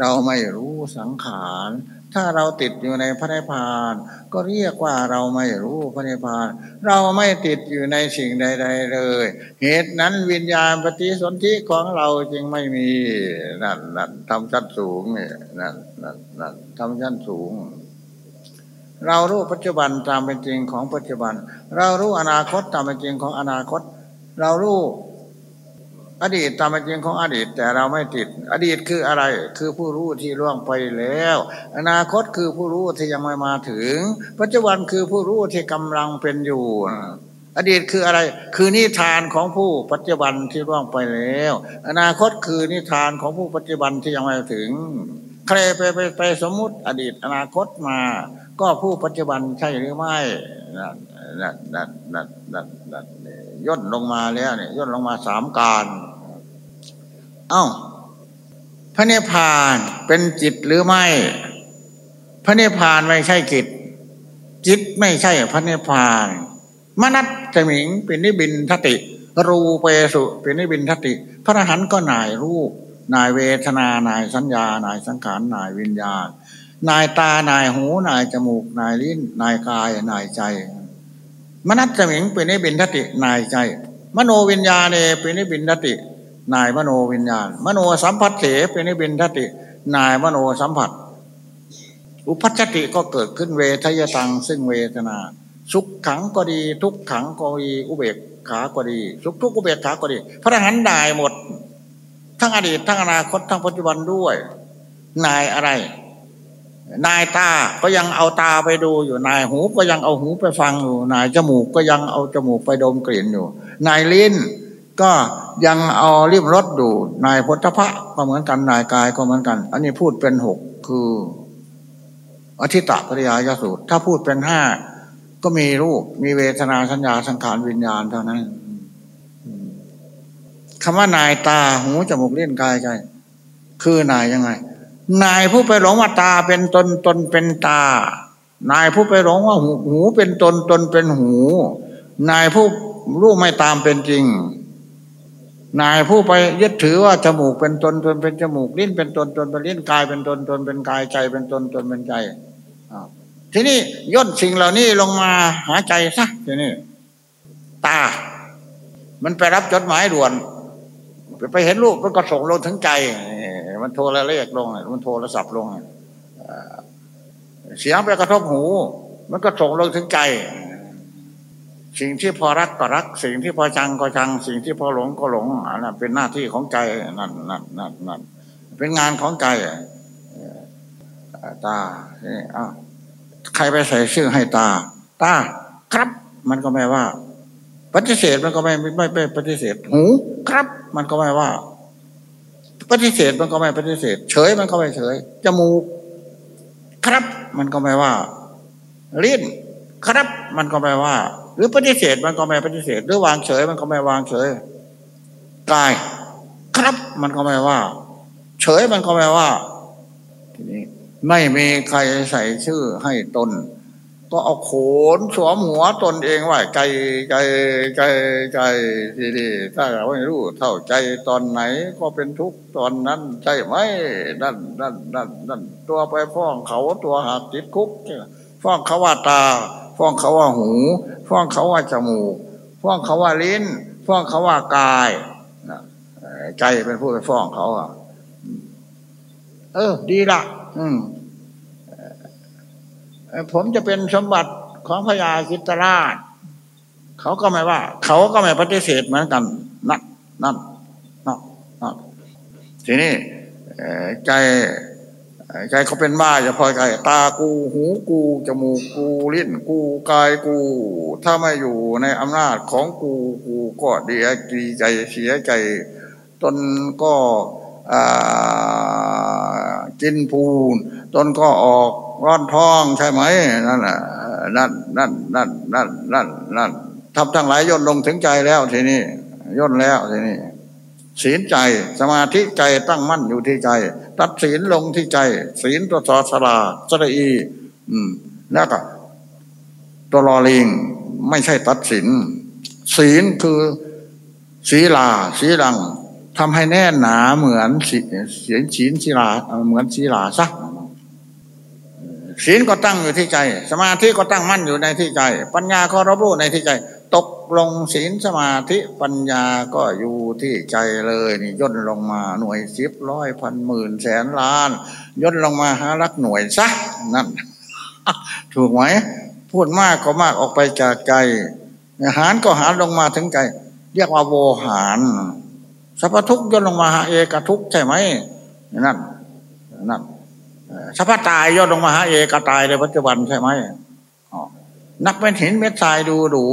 เราไม่รู้สังขาร ถ้าเราติดอยู่ในพระนิพพาน ก็เรียกว่าเราไม่รู้พระนิพพาน เราไม่ติดอยู่ในสิ่งใด ๆ เลย เหตุนั้นวิญญาณปฏิสนธิของเราจึงไม่มีนั่นนั่นทำชั้นสูงนี่นั่นนั่นนั่นทำชั้นสูงเรารู้ปัจจุบันตามเป็นจริงของปัจจุบัน เรารู้อนาคตตามเป็นจริงของอนาคต เรารู้ อดีตตามเป็นจริงของอดีตแต่เราไม่ติด อดีตคืออะไรคือผู้รู้ที่ล่วงไปแล้ว อนาคตคือผู้รู้ที่ยังไม่มาถึง ปัจจุบันคือผู้รู้ที่กำลังเป็นอยู่ อดีตคืออะไร คือนิทานของผู้ปัจจุบันที่ล่วงไปแล้ว อนาคตคือนิทานของผู้ปัจจุบันที่ยังไม่ถึง ใครไปไปไปสมมุติอดีตอนาคตมา ก็ผู้ปัจจุบันใช่หรือไม่นั่นนั่นนั่นนั่นนั่น ย่นลงมาแล้วเนี่ยย่นลงมาสามการ เอ้า พระเนพานเป็นจิตหรือไม่ พระเนพานไม่ใช่จิต จิตไม่ใช่พระเนพพานมนัตจมิงเป็นนิบินทติ รูเปสุเป็นนิบินทติ พระอรหันต์ก็นายรูป นายเวทนานายสัญญานายสังขารนายวิญญาณ นายตานายหู นายจมูก นายลิ้น นายกายนายใจ มนัตจมิงเป็นนิบินทตินายใจ มโนวิญญาณเนเป็นนิบินทติ นายมโนวิญญาณ มโนสัมผัสเถเป็นนิบินทติ นายมโนสัมผัส อุปัชติก็เกิดขึ้นเวทยตังซึ่งเวทนา สุขขังก็ดี ทุกขังก็ดีอุเบกขาก็ดี สุขทุกอุเบกขาก็ดี พระอรหันต์ได้หมด ทั้งอดีตทั้งอนาคตทั้งปัจจุบันด้วย นายอะไร นายตาก็ยังเอาตาไปดูอยู่ นายหูก็ยังเอาหูไปฟังอยู่ นายจมูกก็ยังเอาจมูกไปดมกลิ่นอยู่ นายลิ้นก็ยังเอาริมรสดูนายพุทธพระก็เหมือนกัน นายกายก็เหมือนกัน อันนี้พูดเป็นหกคือ อธิตะปริยายสูตร ถ้าพูดเป็นห้าก็มีรูป มีเวทนาสัญญาสังขารวิญญาณเท่านั้นคำว่านายตาหูจมูกเล่นกายใจคือนายยังไง นายผู้ไปหลงว่าตาเป็นตนตนเป็นตา นายผู้ไปหลงว่าหูหูเป็นตนตนเป็นหู นายผู้รู้ไม่ตามเป็นจริง นายผู้ไปยึดถือว่าจมูกเป็นตนตนเป็นจมูกลิ้นเป็นตนตนเป็นลิ้นกายเป็นตนตนเป็นกายใจเป็นตนตนเป็นใจทีนี้ย่นสิ่งเหล่านี้ลงมาหาใจซะทีนี้ตา มันไปรับจดหมายด่วน ไปเห็นรูปมันก็ส่งลงถึงใจ มันโทรละเลขลงมันโทรศัพท์ลงเสียงไปกระทบหู มันก็ส่งลงถึงใจ สิ่งที่พอรักก็รัก สิ่งที่พอชังก็ชัง สิ่งที่พอหลงก็หลงอันนั้นเป็นหน้าที่ของใจนั่นนั่นนั่นนั่นเป็นงานของใจตาใครไปใส่ชื่อให้ตา ตาครับ มันก็ไม่ว่า ปฏิเสธมันก็ไม่ไม่ไม่ปฏิเสธ หู ครับ มันก็ไม่ว่า ปฏิเสธมันก็ไม่ปฏิเสธ เฉยมันก็ไม่เฉย จมูก ครับมันก็ไม่ว่าลิ้นครับมันก็ไม่ว่า หรือปฏิเสธมันก็ไม่ปฏิเสธ หรือวางเฉยมันก็ไม่วางเฉยกาย ครับมันก็ไม่ว่า เฉยมันก็ไม่ว่าทีนี้ไม่มีใครใส่ชื่อให้ตน ก็เอาโขนสวมหัวตนเองว่าใจใจใจใจดีๆถ้าเราไม่รู้เท่าใจตอนไหนก็เป็นทุกตอนนั้นใช่ไหมนั่นนั่นนั่นนั่นตัวไปฟ้องเขาตัวหักติดคุกฟ้องเขาว่าตา ฟ้องเขาว่าหู ฟ้องเขาว่าจมูก ฟ้องเขาว่าลิ้น ฟ้องเขาว่ากายใจเป็นผู้ไปฟ้องเขาอะเออ ดีละอืม ผมจะเป็นสมบัติของพญาคิตราช เขาก็ไม่ว่า เขาก็ไม่ปฏิเสธเหมือนกัน นั่นนั่นนั่นนั่นทีนี้ใจใจเขาเป็นบ้าจะพอใจตากูหูกูจมูกกูลิ้นกูกายกู ถ้าไม่อยู่ในอำนาจของกูกูก็เดีดีใจเสียใจ ตนก็กินปูน ตนก็ออก ร้อนท้องใช่ไหมนั่นแหละนั่นนั่นนั่นนั่นนั่นนั่นทำทั้งหลายย่นลงถึงใจแล้วทีนี้ย่นแล้วทีนี้ศีลใจสมาธิใจตั้งมั่นอยู่ที่ใจ ตัดศีลลงที่ใจ ศีลตัวสอสลาสระอี อืม แล้วก็ตัวรอลิงไม่ใช่ตัดศีลศีลคือศีลาศีลังทำให้แน่นหนาเหมือนสีเสียนศีลศิลาเหมือนศีลาซะ ศีลก็ตั้งอยู่ที่ใจ สมาธิก็ตั้งมั่นอยู่ในที่ใจ ปัญญาก็รับรู้ในที่ใจ ตกลงศีลสมาธิปัญญาก็อยู่ที่ใจเลยนี่ย่นลงมาหน่วยสิบร้อยพันหมื่นแสนล้าน ย่นลงมาหารักหน่วยซะนั่นถูกไหมพูดมากก็มากออกไปจากใจหารก็หารลงมาถึงใจ เรียกว่าโวหารสัพพทุกย่นลงมาหาเอกทุกใช่ไหมนั่นนั่น สัพพตายย่นลงมาหาเอกตายในปัจจุบันใช่ไหมนับเป็นหินเม็ดทรายดูดู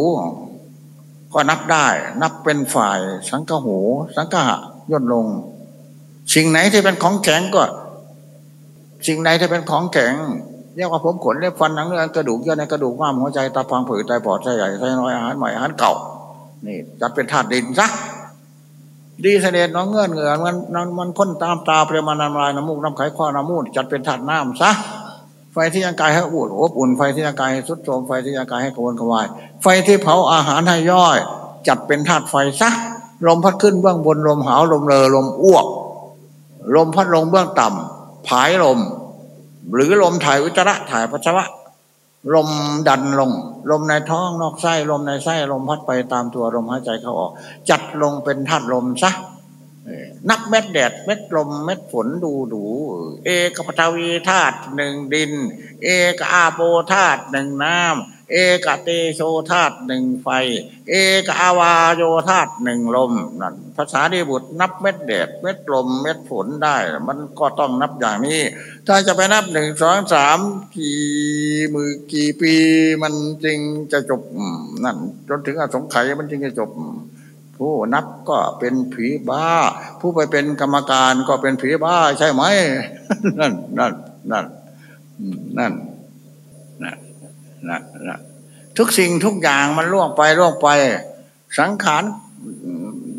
ก็นับได้ นับเป็นฝ่าย สังฆหู สังฆะย่นลง สิ่งไหนที่เป็นของแข็งก็ สิ่งไหนที่เป็นของแข็งเรียกว่าผมขนเล็บฟันหนังเนื้อกระดูกเยื่อในกระดูกม้ามหัวใจตาพังผืดไตปอดไตใหญ่ไตน้อยอาหารใหม่อาหารเก่า นี่จัดเป็นธาตุดินซะ ดีเสด็จน้องเงื่อนเงื่อนมันมันพ่นตามตาเปรียมาน้ำลายน้ำมูกน้ำไขข้อน้ำมูดจัดเป็นธาตุน้ำซะไฟที่ร่างกายให้อุ่นอบอุ่นไฟที่ร่างกายให้สุดโทมไฟที่ร่างกายให้กระวนกระวาย ไฟที่เผาอาหารให้ย่อย จัดเป็นธาตุไฟซะลมพัดขึ้นเบื้องบนลมหาวลมเลอลมอ้วก ลมพัดลงเบื้องต่ำผายลม หรือลมถ่ายอุจจาระถ่ายปัสสาวะ ลมดันลง ลมในท้องนอกไส้ลมในไส้ลมพัดไปตามตัวลมหายใจเข้าออก จัดลงเป็นธาตุลมซะนับเม็ดแดดเม็ดลมเม็ดฝนดูดูเอกปฐวีธาตุหนึ่งดิน เอกอาโปธาตุหนึ่งน้ำ เอกเตโชธาตุหนึ่งไฟ เอกอาวาโยธาตุหนึ่งลมนั่นภาษาดีบุตรนับเม็ดแดดเม็ดลมเม็ดฝนได้ มันก็ต้องนับอย่างนี้ ถ้าจะไปนับหนึ่งสองสามกี่มือกี่ปีมันจึงจะจบนั่นจนถึงอสงไขยมันจึงจะจบ ผู้นับก็เป็นผีบ้า ผู้ไปเป็นกรรมการก็เป็นผีบ้าใช่ไหมนั่นนั่นนั่นนั่นนั่น นั่นนั่นทุกสิ่งทุกอย่างมันล่วงไปล่วงไป สังขาร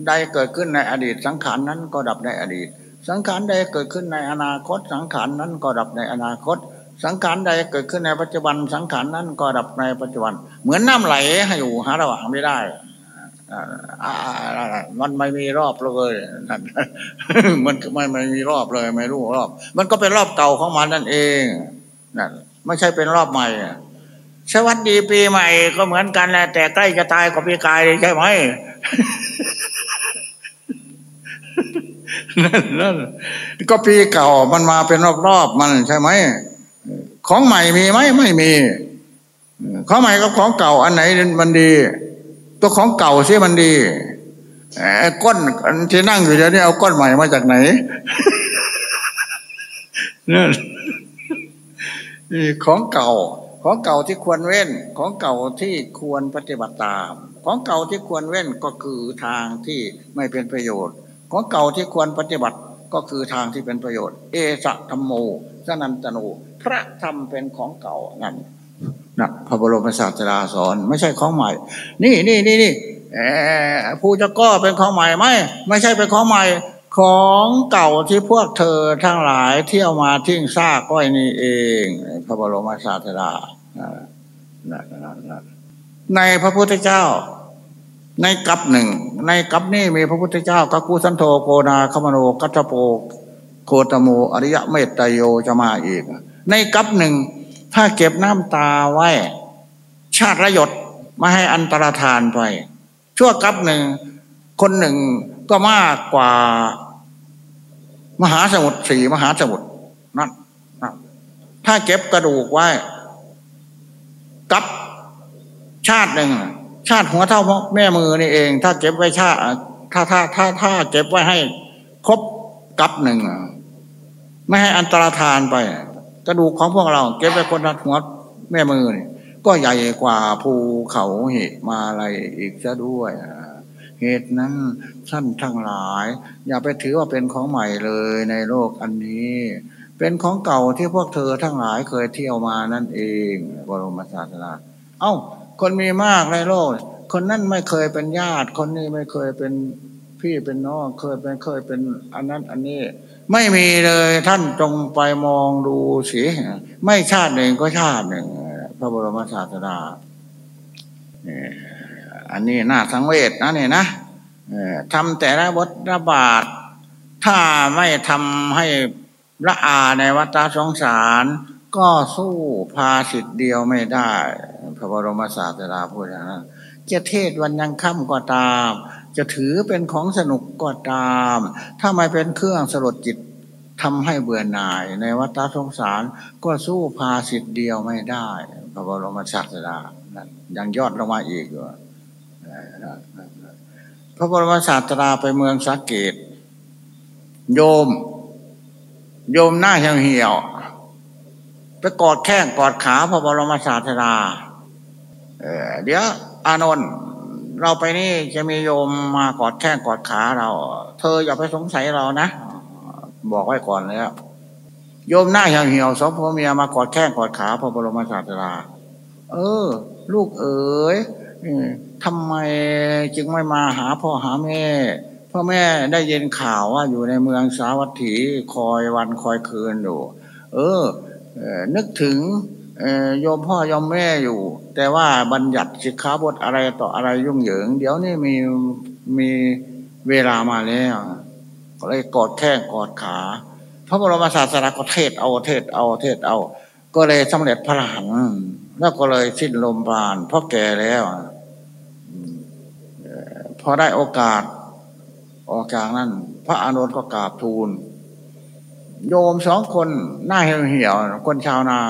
ใดเกิดขึ้นในอดีต สังขารนั้นก็ดับในอดีต สังขารใดเกิดขึ้นในอนาคต สังขารนั้นก็ดับในอนาคต สังขารใดเกิดขึ้นในปัจจุบัน สังขารนั้นก็ดับในปัจจุบัน เหมือนน้ำไหลให้อยู่หาระหว่างไม่ได้มันไม่มีรอบเลยมันไม่ไม่มีรอบเลย ไม่รู้รอบ มันก็เป็นรอบเก่าของมันนั่นเองนั่นไม่ใช่เป็นรอบใหม่ สวัสดีปีใหม่ก็เหมือนกันแหละแต่ใกล้จะตายกว่าปีกายใช่ไหมนั่นนั่นก็ปีเก่ามันมาเป็นรอบๆมันใช่ไหมของใหม่มีไหมไม่มีของใหม่กับของเก่าอันไหนมันดี ตัวของเก่าเสียมันดีก้นที่นั่งอยู่เดี๋ยวนี้เอาก้นใหม่มาจากไหนนี่ของเก่า ของเก่าที่ควรเว้นของเก่าที่ควรปฏิบัติตาม ของเก่าที่ควรเว้นก็คือทางที่ไม่เป็นประโยชน์ ของเก่าที่ควรปฏิบัติก็คือทางที่เป็นประโยชน์ เอสะธรรมโมสนันตโนพระธรรมเป็นของเก่านั่นนะพระบรมศาสดาสอนไม่ใช่ของใหม่ นี่นี่นี่นี่ผู้จะก็เป็นของใหม่ไหมไม่ใช่เป็นของใหม่ ของเก่าที่พวกเธอทั้งหลายเที่ยวมาทิ้งซากก้อยนี่เอง พระบรมศาสดาในพระพุทธเจ้า ในกับหนึ่ง ในกับนี่มีพระพุทธเจ้ากักุสันโธโกนาคมโนกัตโปโคตโมอริยะเมตตโยจะมาอีก ในกับหนึ่ง ถ้าเก็บน้ำตาไว้ ชาติระยศมาให้อันตรธานไป ชั่วกับหนึ่ง คนหนึ่ง ก็มากกว่า มหาสมุทรสี่มหาสมุทรนั่นถ้าเก็บกระดูกไว้ กับชาติหนึ่งชาติหัวเท่าแม่มือนี่เอง ถ้าเก็บไว้ชาติถ้าถ้าถ้าถ้าเก็บไว้ให้ ครบกับหนึ่งไม่ให้อันตรธานไป กระดูกของพวกเรา เก็บไว้คนละหัวแม่มือนี่ก็ใหญ่กว่าภูเขาเหตมาอะไรอีกซะด้วย เหตุนั้นท่านทั้งหลาย อย่าไปถือว่าเป็นของใหม่เลยในโลกอันนี้ เป็นของเก่าที่พวกเธอทั้งหลายเคยเที่ยวมานั่นเองบรมศาสดาเอ้า คนมีมากในโลก คนนั้นไม่เคยเป็นญาติ คนนี้ไม่เคยเป็นพี่เป็นน้องเคยเป็นเคยเป็นอันนั้นอันนี้ ไม่มีเลยท่านจงไปมองดูสิไม่ชาติหนึ่งก็ชาติหนึ่ง พระบรมศาสดา อันนี้น่าสังเวชนะเนี่ยนะทำแต่ละบทระบาทถ้าไม่ทำให้ละอาในวัฏสงสาร ก็สู้ภาสิทธิ์เดียวไม่ได้ พระบรมศาสดาพูดอย่างนั้นจะเทศวันยังค่ำก็ตาม จะถือเป็นของสนุกก็ตาม ถ้าไม่เป็นเครื่องสลดจิตทำให้เบื่อหน่ายในวัฏสงสาร ก็สู้ภาสิทธิ์เดียวไม่ได้ พระบรมศาสดานั้นยังยอดลงมาอีกอยู่ พระบรมศาสดาไปเมืองสักเกต โยม โยมหน้าเหี่ยวเหี่ยวไปกอดแข้งกอดขาพระบรมศาสดาเเดี๋ยวอานนท์เราไปนี่จะมีโยมมากอดแข้งกอดขาเรา เธออย่าไปสงสัยเรานะ บอกไว้ก่อนแล้วโยมหน้าเหี่ยวเหี่ยวสองพ่อเมียมากอดแข้งกอดขาพระบรมศาสดา เออ ลูกเอ๋ย ทำไมจึงไม่มาหาพ่อหาแม่ พ่อแม่ได้ยินข่าวว่าอยู่ในเมืองสาวัตถีคอยวันคอยคืนอยู่ เออ นึกถึงโยมพ่อยอมแม่อยู่ แต่ว่าบัญญัติสิกขาบทอะไรต่ออะไรยุ่งเหยิง เดี๋ยวนี้มีมีเวลามาแล้วก็เลยกอดแข้งกอดขา พระบรมศาสดาก็เทศเอาเทศเอาเทศเอา ก็เลยสำเร็จพระหันแล้วก็เลยสิ้นลมปานเพราะแก่แล้ว พอได้โอกาส ออกจากนั้น พระอานนท์ก็กราบทูล โยมสองคนหน้าเหี่ยวเหี่ยวคนชาวนา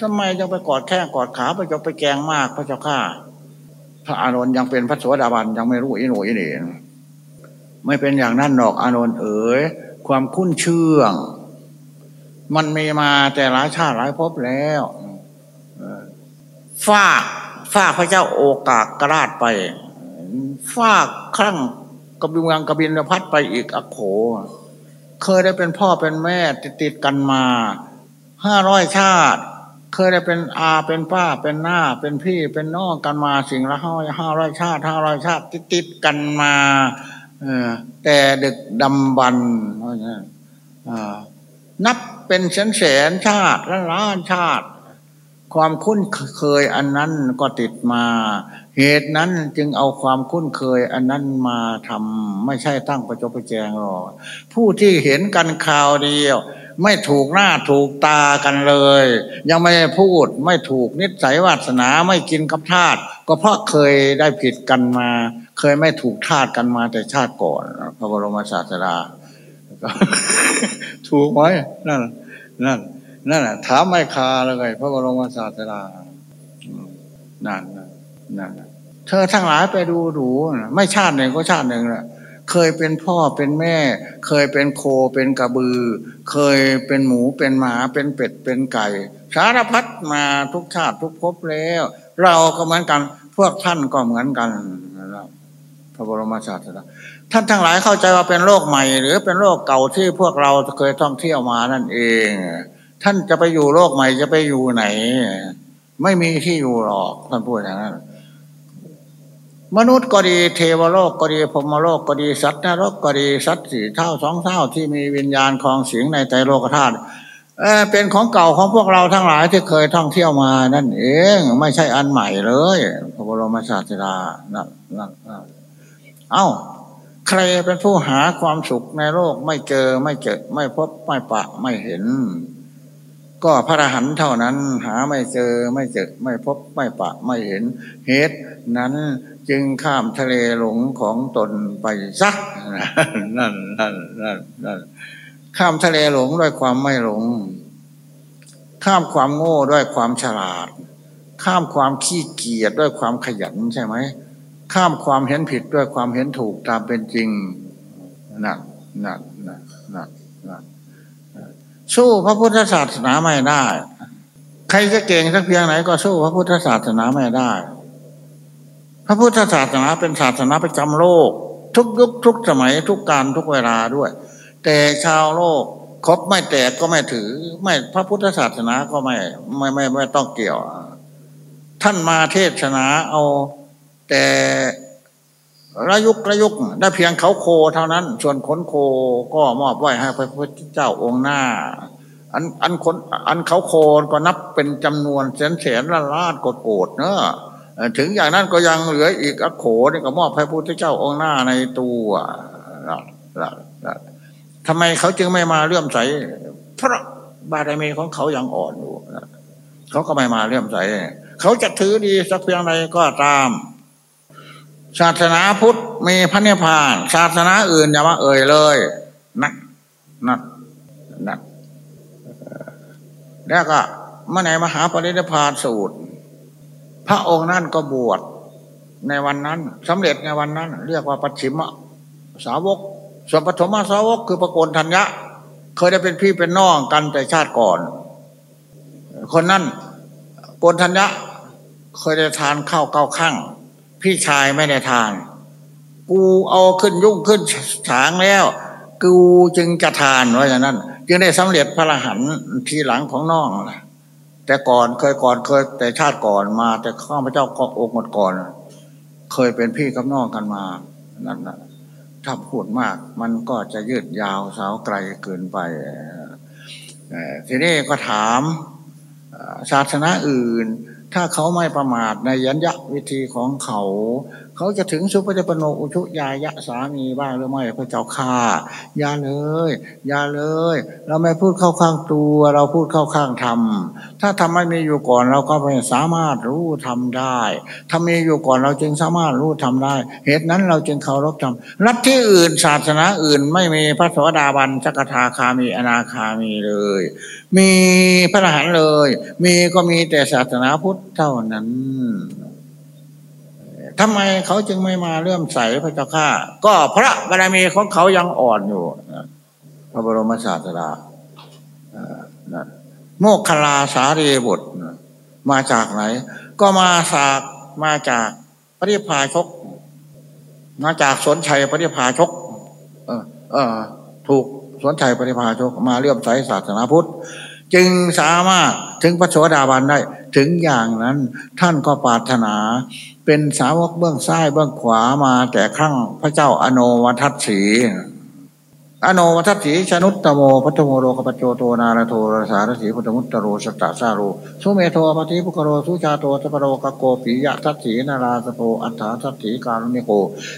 ทำไมยังไปกอดแข้งกอดขาไปจบไปแกงมากพระเจ้าข้าพระอานนท์ยังเป็นพระสวสดาบันยังไม่รู้อิหนูอินี่ไม่เป็นอย่างนั้นหรอกอานนท์เอ๋ยความคุ้นเชื่อง มันมีมาแต่หลายชาติหลายภพแล้วฟากฟากพระเจ้าโอกาสกระราดไป ฟากครั้งกบิวังกบินพัดไปอีกอโข เคยได้เป็นพ่อเป็นแม่ติดติดกันมาห้าร้อยชาติ เคยได้เป็นอาเป็นป้าเป็นหน้า เป็นพี่เป็นน้องกันมาสิ่งละห้าห้าร้อยชาติห้าร้อยชาติ ติดติดกันมาเออแต่ดึกดำบรรนับเป็นแสนแสนชาติล้านล้านชาติ ความคุ้นเคยอันนั้นก็ติดมา เหตุนั้นจึงเอาความคุ้นเคยอันนั้นมาทำไม่ใช่ตั้งประจบประแจงหรอกผู้ที่เห็นกันข่าวเดียว ไม่ถูกหน้าถูกตากันเลย ยังไม่พูดไม่ถูกนิสัยวาสนาไม่กินกับทาตก็เพราะเคยได้ผิดกันมา เคยไม่ถูกทาตกันมาแต่ชาติก่อน พระบรมศาสดาถูกไหมนั่นนั่นนั่นแหละถามไม่คาเลยพระบรมศาสดานั่นนั่น เธอทั้งหลายไปดูดูไม่ชาติหนึ่งก็ชาติหนึ่งแหละเคยเป็นพ่อเป็นแม่ เคยเป็นโคเป็นกระบือ เคยเป็นหมูเป็นหมาเป็นเป็ดเป็นไก่ สารพัดมาทุกชาติทุกภพแล้ว เราก็เหมือนกัน พวกท่านก็เหมือนกันนะพระบรมศาสดาท่านทั้งหลายเข้าใจว่าเป็นโลกใหม่ หรือเป็นโลกเก่าที่พวกเราเคยท่องเที่ยวมานั่นเอง ท่านจะไปอยู่โลกใหม่จะไปอยู่ไหน ไม่มีที่อยู่หรอกท่านพูดอย่างนั้น มนุษย์ก็ดีเทวโลกก็ดีพมโลกก็ดีสัตว์นรกก็ดีสัตว์สี่เท่าสองเท่าที่มีวิญญาณคลองเสียงในใจโลกธาตุเอเป็นของเก่าของพวกเราทั้งหลายที่เคยท่องเที่ยวมานั่นเองไม่ใช่อันใหม่เลยพระบรมศาสดานั่นนั่นเอ้า ใครเป็นผู้หาความสุขในโลกไม่เจอไม่เจอไม่พบไม่ปะไม่เห็น ก็พระอรหันต์เท่านั้น หาไม่เจอไม่เจอไม่พบไม่ปะไม่เห็นเหตุนั้น จึงข้ามทะเลหลงของตนไปซักนั่นนั่นนั่นนั่นข้ามทะเลหลงด้วยความไม่หลง ข้ามความโง่ด้วยความฉลาด ข้ามความขี้เกียจด้วยความขยันใช่ไหมข้ามความเห็นผิดด้วยความเห็นถูกตามเป็นจริงนั่นนั่นนั่นนั่นนั่นสู้พระพุทธศาสนาไม่ได้ ใครจะเก่งสักเพียงไหนก็สู้พระพุทธศาสนาไม่ได้ พระพุทธศาสนาเป็นศาสนาประจำโลก ทุกยุคทุกสมัยทุกการทุกเวลาด้วย แต่ชาวโลกครบไม่แตกก็ไม่ถือ ไม่พระพุทธศาสนาก็ไม่ไม่ไม่ไม่ต้องเกี่ยว ท่านมาเทศนาเอาแต่ระยุกระยุกได้เพียงเขาโคเท่านั้น ส่วนขนโคก็มอบไว้ให้พระพุทธเจ้าองค์หน้า อันอันคนอันเขาโคก็นับเป็นจำนวนแสนแสนล้านล้านกดโกดเนอะเอ ถึงอย่างนั้นก็ยังเหลืออีกอโขนี่ก็มอบพระพุทธเจ้าองค์หน้าในตัวทำไมเขาจึงไม่มาเลื่อมใส เพราะบารมีของเขายังอ่อนอยู่เขาก็ไม่มาเลื่อมใส เขาจะถือดีสักเพียงใดก็ตาม ศาสนาพุทธมีพระเนพาน ศาสนาอื่นอย่ามาเอ่ยเลย นักนักนักแล้วก็เมื่อไหนมหาปรินิพานสูตร พระองค์นั่นก็บวชในวันนั้นสำเร็จในวันนั้น เรียกว่าปัจฉิมสาวก ส่วนปฐมสาวกคือประโกนธัญญะ เคยได้เป็นพี่เป็นน้องกันแต่ชาติก่อน คนนั้นโกนธัญญะเคยได้ทานข้าวเก้าข้างพี่ชายไม่ได้ทาน กูเอาขึ้นยุ่งขึ้นฉางแล้ว กูจึงจะทานว่าอย่างนั้น จึงได้สำเร็จพระรหันทีหลังของน้อง แต่ก่อนเคยก่อนเคยแต่ชาติก่อนมา แต่ข้าพเจ้าก็อกหมดก่อน เคยเป็นพี่กับน้องกันมานั่นนะถ้าพูดมากมันก็จะยืดยาวสาวไกลเกินไปทีนี้ก็ถามศาสนาอื่น ถ้าเขาไม่ประมาทในยัญญะวิธีของเขา เขาจะถึงสุปฏิปโนอุชุยายะสามีบ้างหรือไม่พระเจ้าข้าอย่าเลยอย่าเลย เราไม่พูดเข้าข้างตัว เราพูดเข้าข้างธรรม ถ้าทำไม่มีอยู่ก่อนเราก็ไม่สามารถรู้ทำได้ถ้ามีอยู่ก่อนเราจึงสามารถรู้ทำได้ เหตุนั้นเราจึงเคารพธรรมรัฐที่อื่นศาสนาอื่นไม่มีพระสวสดาบันสักทาคามีอนาคามีเลย มีพระอรหันต์เลย มีก็มีแต่ศาสนาพุทธเท่านั้น ทำไมเขาจึงไม่มาเลื่อมใสพระเจ้าข้าก็พระบารมีของเขายังอ่อนอยู่พระบรมศาสดาโมกขลาสารีบุตรมาจากไหน ก็มาสากมาจากปริพาชก มาจากสนชัยปริพาชก เออ เออ ถูกสนชัยปริพาชก มาเลื่อมใสศาสนาพุทธจึงสามารถถึงพระโสดาบันได้ ถึงอย่างนั้นท่านก็ปรารถนา เป็นสาวกเบื้องซ้ายเบื้องขวามาแต่ครั้งพระเจ้าอโนวัทัตสีอโนวัทัตสีชนุตตโมพัทโมโรกปโจโตนาลโทรสารสีพุทธมุตตโรสตตาสาโรสุเมโทปฏิภุกโรสุชาโตสปโรกโกปิยะทัตสีนาราสโพอัฏฐาทัตสีการุณิโก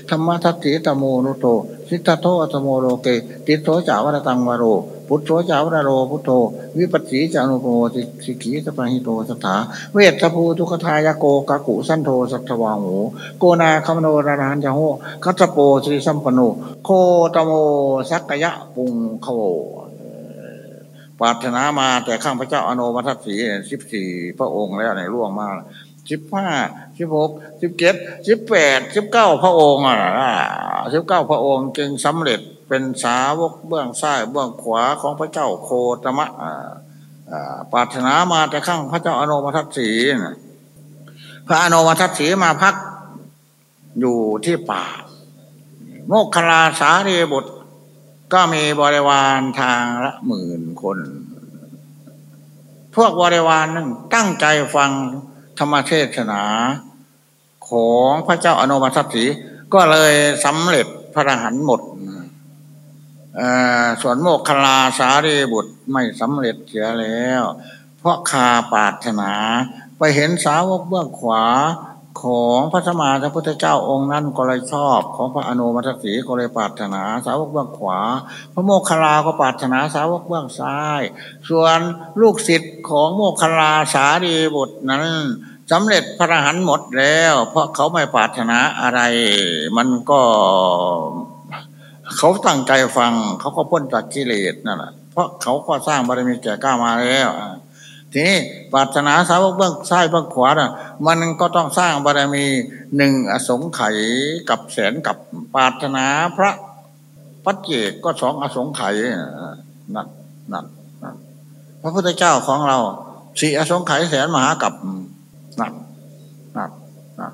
ธัมมทัสสีตโมนุโท สิทธัตโถ อสโมโลเกติสโส จ วทตังวโร ปุสโส จ วรโท พุทโธ วิปัสสีจ อนูปโม สิขีสัพพหิโตสัตถาเวสสภู สุขทายโก กกุสันโธ สัตถวาโห โกนาคมโนรณัญชโห กัสสโป สิริสัมปันโนโคตโมสักยปุงคโว ปรารถนามาแต่ข้างพระเจ้าอโนมัทสีสิบสี่พระองค์แล้วในร่วงมาสิบห้าสิบหกสิบเจ็ดสิบแปดสิบเก้าพระองค์อะสิบเก้าพระองค์จึงสำเร็จ เป็นสาวกเบื้องซ้ายเบื้องขวาของพระเจ้าโคตมะปรารถนามาแต่ข้างพระเจ้าอนุมัติสีพระอนุมัติสีมาพักอยู่ที่ป่า โมกขลาสารีบุตร ก็มีบริวารทางละหมื่นคน พวกบริวารนั้นตั้งใจฟังธรรมเทศนาของพระเจ้าอนุมัติสีก็เลยสำเร็จพระรหันหมด ส่วนโมกขลาสารีบุตรไม่สำเร็จเสียแล้ว เพราะคาปาถนา ไปเห็นสาวกเบื้องขวาของพระสมมาพระพุทธเจ้าองค์นั้นก็เลยชอบ ของพระอนุมัติสีก็เลยปาถนา สาวกเบื้องขวา พระโมคคลาก็ปาถนาสาวกเบื้องซ้าย ส่วนลูกศิษย์ของโมคคลาสารีบุตรนั้นสำเร็จพระหันหมดแล้ว เพราะเขาไม่ปาถนาอะไร มันก็ เขาตั้งใจฟัง เขาก็พ้นจากกิเลสนั่นแหละเพราะเขาก็สร้างบารมีแก่กล้ามาแล้วทีนี้ปรารถนาสาวกเบื้องซ้ายเบื้องขวาน่ะ มันก็ต้องสร้างบารมีหนึ่งอสงไขยกับแสนกับปรารถนาพระพัจเจกก็สองอสงไขยนั่นนั่นพระพุทธเจ้าของเราสี่อสงไขยแสนมหากับนั่นนั่นนั่น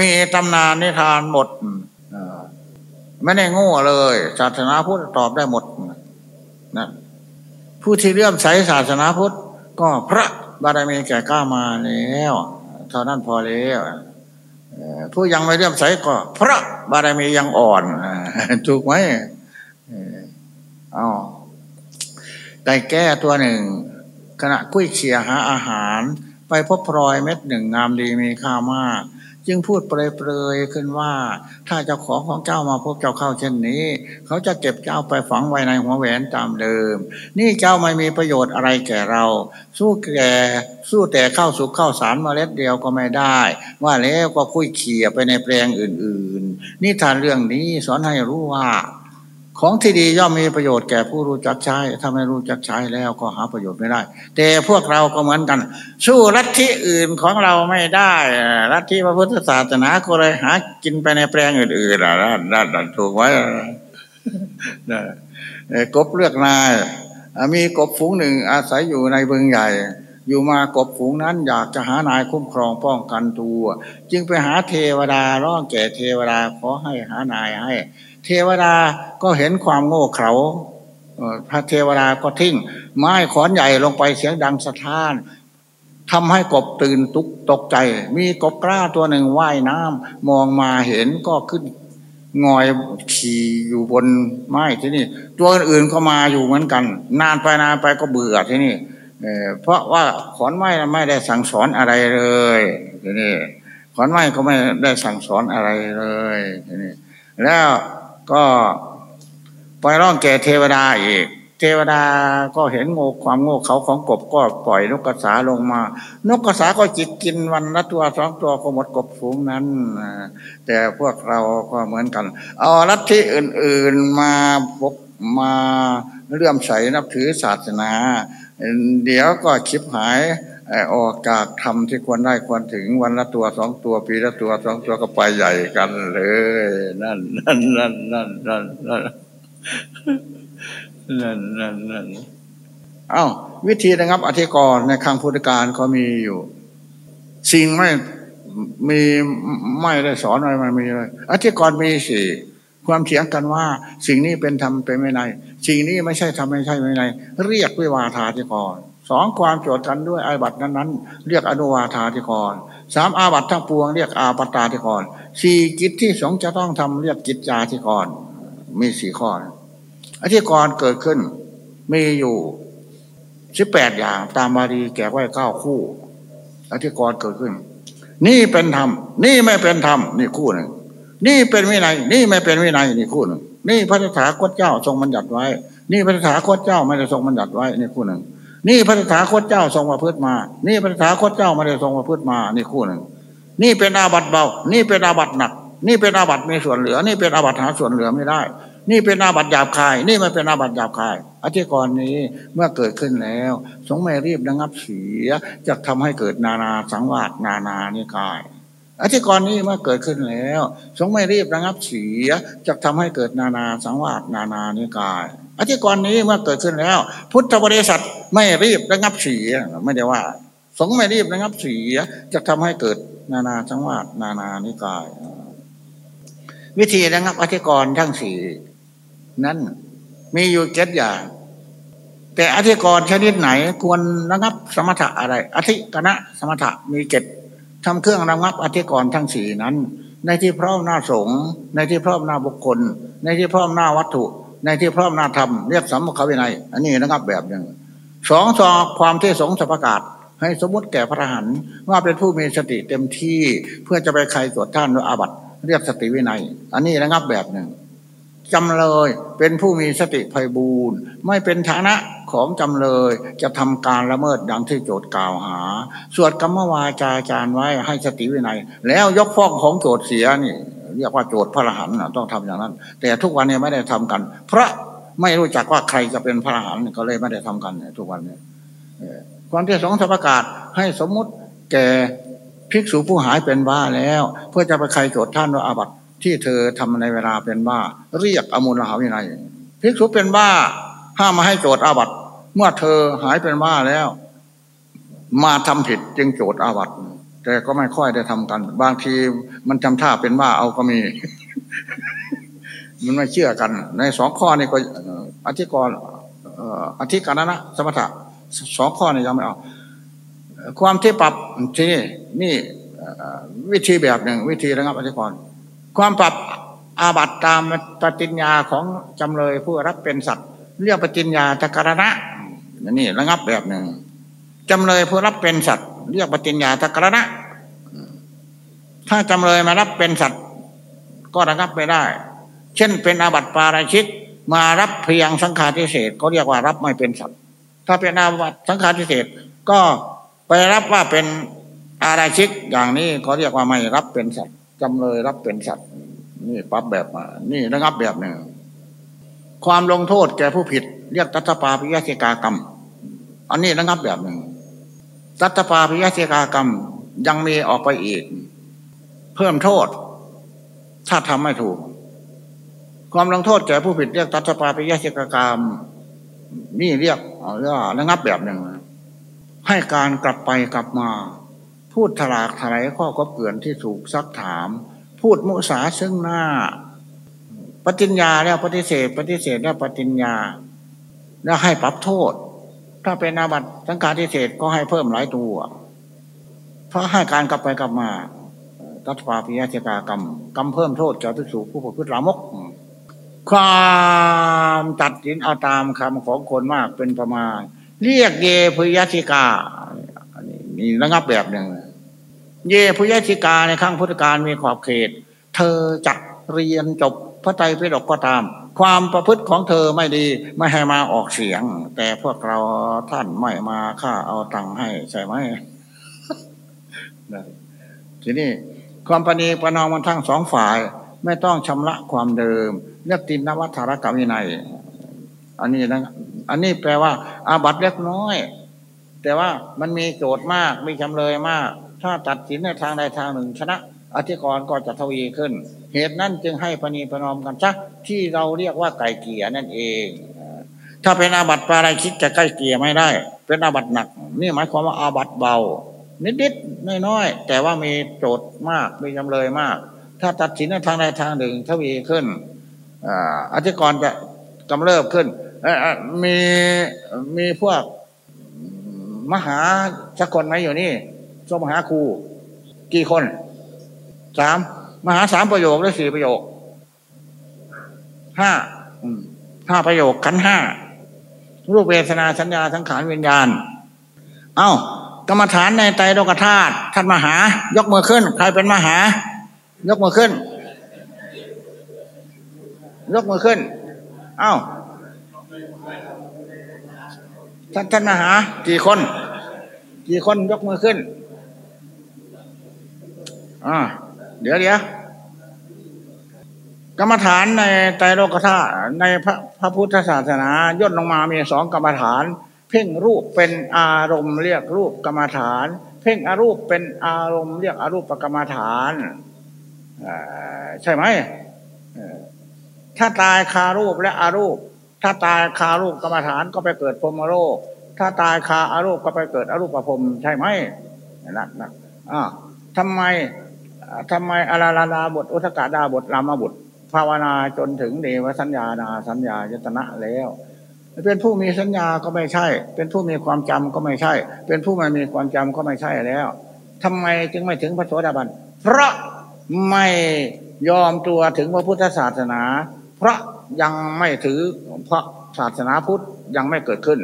มีตำนานนิทานหมด ไม่ได้โง่เลยศาสนาพุทธตอบได้หมดนะผู้ที่เลื่อมใสศาสนาพุทธก็พระบารมีแก่กล้ามาแล้วเท่านั้นพอแล้วผู้ยังไม่เลื่อมใสก็พระบารมียังอ่อนถูกไหมเอาไก่แก้ตัวหนึ่ง ขณะกุ้ยเชียหาอาหารไปไปพบพลอยเม็ดหนึ่งงามดีมีค่ามาก จึงพูดเปรยๆขึ้นว่า ถ้าเจ้าของของเจ้ามาพบเจ้าเข้าเช่นนี้ เขาจะเก็บเจ้าไปฝังไว้ในหัวแหวนตามเดิม นี่เจ้าไม่มีประโยชน์อะไรแก่เรา สู้แก่สู้แต่เข้าสุกเข้าสารเมล็ดเดียวก็ไม่ได้ ว่าแล้วก็คุยเขี่ยไปในแปลงอื่น ๆ นี่ทานเรื่องนี้สอนให้รู้ว่า ของที่ดีย่อมมีประโยชน์แก่ผู้รู้จักใช้ ถ้าไม่รู้จักใช้แล้วก็หาประโยชน์ไม่ได้ แต่พวกเราก็เหมือนกัน สู้รัฐที่อื่นของเราไม่ได้รัฐที่พระพุทธศาสนาก็เลยหากินไปในแปลงอื่นๆนะนั่นถูกไว้กบเลือกนาย มีกบฝูงหนึ่งอาศัยอยู่ในเบืองใหญ่ อยู่มากบฝูงนั้นอยากจะหานายคุ้มครองป้องกันตัว จึงไปหาเทวดาร้องแก่เทวดาขอให้หานายให้ เทวดาก็เห็นความโง่เขลาพระเทวดาก็ทิ้ง ไม้ขอนใหญ่ลงไปเสียงดังสะท้านทำให้กบตื่นตุกตกใจ มีกบกล้าตัวหนึ่งว่ายน้ำมองมาเห็นก็ขึ้นงอยขี่อยู่บนไม้ที่นี่ ตัวอื่นก็มาอยู่เหมือนกัน นานไปนานไปก็เบื่อที่นี่เพราะว่าขอนไม้ไม่ได้สั่งสอนอะไรเลยทีนี้ขอนไม้ก็ไม่ได้สั่งสอนอะไรเลยทีนี้แล้ว ก็ปล่อยร่องแก่เทวดาอีก เทวดาก็เห็นโง่ความโง่เขาของกบก็ปล่อยนกกระสาลงมา นกกระสาก็จิกกินวันละตัวสองตัวก็หมดกบฝูงนั้น แต่พวกเราก็เหมือนกัน เอาลัทธิอื่น ๆมาพบมาเลื่อมใสนับถือศาสนา เดี๋ยวก็ชิบหาย ออกจากธรรมที่ควรได้ควรถึงวันละตัวสองตัวปีละตัวสองตัวก็ไปใหญ่กันเลย นั่นนั่นนั่นนั่นนั่นนั่นนั่นนั่นนั่นเอ้าวิธีนะครับ อธิกรณ์ในครั้งพุทธการเขามีอยู่ สิ่งไม่มีไม่ได้สอนอะไรมันมีเลยอธิกรณ์มีสี่ความเถียงกันว่า สิ่งนี้เป็นธรรมเป็นไม่ในสิ่งนี้ไม่ใช่ธรรมไม่ใช่ไม่ในเรียกวิวาทาธิกรณ์ สองความโจทย์กันด้วยอาบัตนั้นๆ เรียกอนุวาธาธิกรสามอาบัตทั้งปวงเรียกอาปตาธิกรสี่กิจที่สงจะต้องทำเรียกกิจจาธิกรมีสี่ข้ออธิกรเกิดขึ้น มีอยู่สิบแปดอย่างตามบาลีแก่ไว้เก้าคู่ อธิกรเกิดขึ้น นี่เป็นธรรมนี่ไม่เป็นธรรมนี่คู่หนึ่งนี่เป็นวินัย นี่ไม่เป็นวินัยนี่คู่หนึ่งนี่พระสถาคตเจ้าทรงบัญญัติไว้ นี่พระสถาคตเจ้าไม่ได้ทรงบัญญัติไว้นี่คู่หนึ่ง นี่พระสถาคตเจ้าทรงประพฤติมา นี่พระสถาคตเจ้าไม่ได้ทรงประพฤติมา นี่คู่หนึ่ง นี่เป็นอาบัติเบา นี่เป็นอาบัติหนัก นี่เป็นอาบัติมีส่วนเหลือ นี่เป็นอาบัติหาส่วนเหลือไม่ได้ นี่เป็นอาบัติหยาบคาย นี่ไม่เป็นอาบัติหยาบคายอธิกรณ์นี้เมื่อเกิดขึ้นแล้ว สงไม่รีบระงับเสียจะทำให้เกิดนานาสังวาสนานานิกายอธิกรณ์นี้เมื่อเกิดขึ้นแล้ว สงไม่รีบระงับเสียจะทำให้เกิดนานาสังวาสนานานิกาย อธิกรณ์นี้เมื่อเกิดขึ้นแล้ว พุทธบริษัทไม่รีบระงับเสียไม่ได้ว่า สงไม่รีบระงับเสียจะทำให้เกิดนานาจังหวัดนานานิกาย วิธีระงับอธิกรณ์ทั้งสี่นั้นมีอยู่เจ็ดอย่าง แต่อธิกรณ์ชนิดไหนควรระงับสมถะอะไร อธิกณะสมถะมีเจ็ดทำเครื่องระงับอธิกรณ์ทั้งสี่นั้น ในที่พร้อมหน้าสงในที่พร้อมหน้าบุคคล ในที่พร้อมหน้าวัตถุ ในที่พร้อมนาธรรมเรียกสัมมขวินัย อันนี้นะครับแบบหนึ่งสองสอความที่สงสประกาศให้สมมติแก่พระหันว่าเป็นผู้มีสติเต็มที่เพื่อจะไปใครตรวจท่านด้วยอาบัตเรียกสติวินัย อันนี้นะครับแบบหนึ่งจำเลยเป็นผู้มีสติภัยบูรณ์ไม่เป็นฐานะของจำเลยจะทำการละเมิดดังที่โจทย์กล่าวหา สวดกรรมวาจาจารไว้ให้สติวินัย แล้วยกฟ้องของโจทย์เสียนี่ เรียกว่าโจทย์พระอรหันต์ต้องทำอย่างนั้น แต่ทุกวันนี้ไม่ได้ทำกัน เพราะไม่รู้จักว่าใครจะเป็นพระอรหันต์ก็เลยไม่ได้ทำกันทุกวันนี้ความที่สงฆ์ประกาศให้สมมุติแก่ภิกษุผู้หายเป็นบ้าแล้ว เพื่อจะไปใครโจทย์ท่านว่าอาบัติที่เธอทำในเวลาเป็นบ้า เรียกอมูลหาวินัยภิกษุเป็นบ้าห้ามมาให้โจทย์อาบัติเมื่อเธอหายเป็นบ้าแล้ว มาทำผิดจึงโจทย์อาบัติ แต่ก็ไม่ค่อยได้ทำกัน บางทีมันจำท่าเป็นว่าเอาก็มี มันไม่เชื่อกัน ในสองข้อนี้ก็อธิกรอธิการนะสมถะสองข้อนี้ยังไม่เอาความที่ปรับที่นี่นี่วิธีแบบหนึ่ง วิธีระงับอธิกรความปรับอาบัตตามปฏิญญาของจำเลยผู้รับเป็นสัตว์ เรียกปฏิญญาตการณะนี่ระงับแบบหนึ่ง จำเลยผู้รับเป็นสัตว์ เรียกปฏิญญาตกรณะ ถ้าจำเลยมารับเป็นสัตว์ ก็ระงับไม่ได้ เช่นเป็นอาบัติปาราชิก มารับเพียงสังฆาทิเศษก็เรียกว่ารับไม่เป็นสัตว์ ถ้าเป็นอาบัติสังฆาทิเศษก็ไปรับว่าเป็นอาราชิกอย่างนี้เขาเรียกว่าไม่รับเป็นสัตว์จำเลยรับเป็นสัตว์ นี่ปรับแบบมานี่ระงับแบบหนึ่งความลงโทษแก่ผู้ผิด เรียกตัตปาปิยสิกากรรม อันนี้ระงับแบบหนึ่ง ตัตปาปิยสิกากรรมยังมีออกไปอีก เพิ่มโทษ ถ้าทำไม่ถูก ความลงโทษแก่ผู้ผิดเรียกตัตปาปิยสิกากรรมนี่เรียกเรียกระงับแบบหนึ่ง ให้การกลับไปกลับมา พูดถลากถลายข้อกบเกลื่อนที่ถูกซักถาม พูดมุสาซึ่งหน้า ปฏิญญาแล้วปฏิเสธ ปฏิเสธแล้วปฏิญญา แล้วให้ปรับโทษ ถ้าเป็นอาบัติสังฆาทิเศษก็ให้เพิ่มหลายตัว เพราะให้การกลับไปกลับมาตัทปาปิยเจกากรรมกรรมเพิ่มโทษแก่ภิกษุผู้ประพฤติลามก ความตัดสินเอาตามคำของคนมากเป็นประมาณ เรียกเยพุยธิกาอันนี้มีระงับแบบหนึ่ง เยพุยธิกาในข้างพุทธการมีขอบเขต เธอจะเรียนจบพระไตรปิฎกก็ตาม ความประพฤติของเธอไม่ดี ไม่ให้มาออกเสียง แต่พวกเราท่านไม่มาค่าเอาตังค์ให้ใช่ไหมทีนี้ความปณีประนอมมันทั้งสองฝ่าย ไม่ต้องชำระความเดิมเรียกตินนวัฏรกรรมวินัยอันนี้นะอันนี้แปลว่า อาบัตเล็กน้อย แต่ว่ามันมีโจทย์มากมีจำเลยมาก ถ้าตัดสินในทางใดทางหนึ่งชนะ อธิกรณ์ก็จะทวีขึ้น เหตุนั้นจึงให้ปณีประนอมกันซะที่เราเรียกว่าไก่เกียนั่นเอง ถ้าเป็นอาบัติปาราชิกจะใกล้เกียไม่ได้ เป็นอาบัติหนัก นี่หมายความว่าอาบัติเบา นิดๆน้อยๆแต่ว่ามีโจทย์มากมีจำเลยมาก ถ้าตัดสินในทางใดทางหนึ่งทวีขึ้นอธิกรณ์จะกำเริบขึ้นมีมีพวกมหาสักคนไหมอยู่นี่สมหาครูกี่คน สามมหาสามประโยคหรือสี่ประโยคห้าห้าประโยคขันห้ารูปเวทนาสัญญาสังขารวิญญาณ เอา้ากรรมฐานในไตรโลกธาตุท่านมหา ยกมือขึ้น ใครเป็นมหา ยกมือขึ้น ยกมือขึ้น เอา้าท่านท่านมหา กี่คน กี่คนยกมือขึ้น อ่า เดี๋ยวเดี๋ยวกรรมฐานในไตรโลกธาตุในพระพระพุทธศาสนาย่นลงมามีสองกรรมฐาน เพ่งรูปเป็นอารมณ์เรียกรูปกรรมฐาน เพ่งอรูปเป็นอารมณ์เรียกอรูปกรรมฐานใช่ไหมถ้าตายคารูปและอารูป ถ้าตายคารูปกรรมฐานก็ไปเกิดพรมโลก ถ้าตายคาอารูปก็ไปเกิดอรูปภพใช่ไหมนั่นนั่นอ่าทำไม ทำไมอาราลาดาบทอุทกาดาบทรามาบุตรภาวนาจนถึงเดวสัญญานาสัญญายตนะแล้วเป็นผู้มีสัญญาก็ไม่ใช่ เป็นผู้มีความจำก็ไม่ใช่ เป็นผู้ไม่มีความจำก็ไม่ใช่แล้วทำไมจึงไม่ถึงพระโสดาบัน เพราะไม่ยอมตัวถึงพระพุทธศาสนา เพราะยังไม่ถือเพราะศาสนาพุทธยังไม่เกิดขึ้น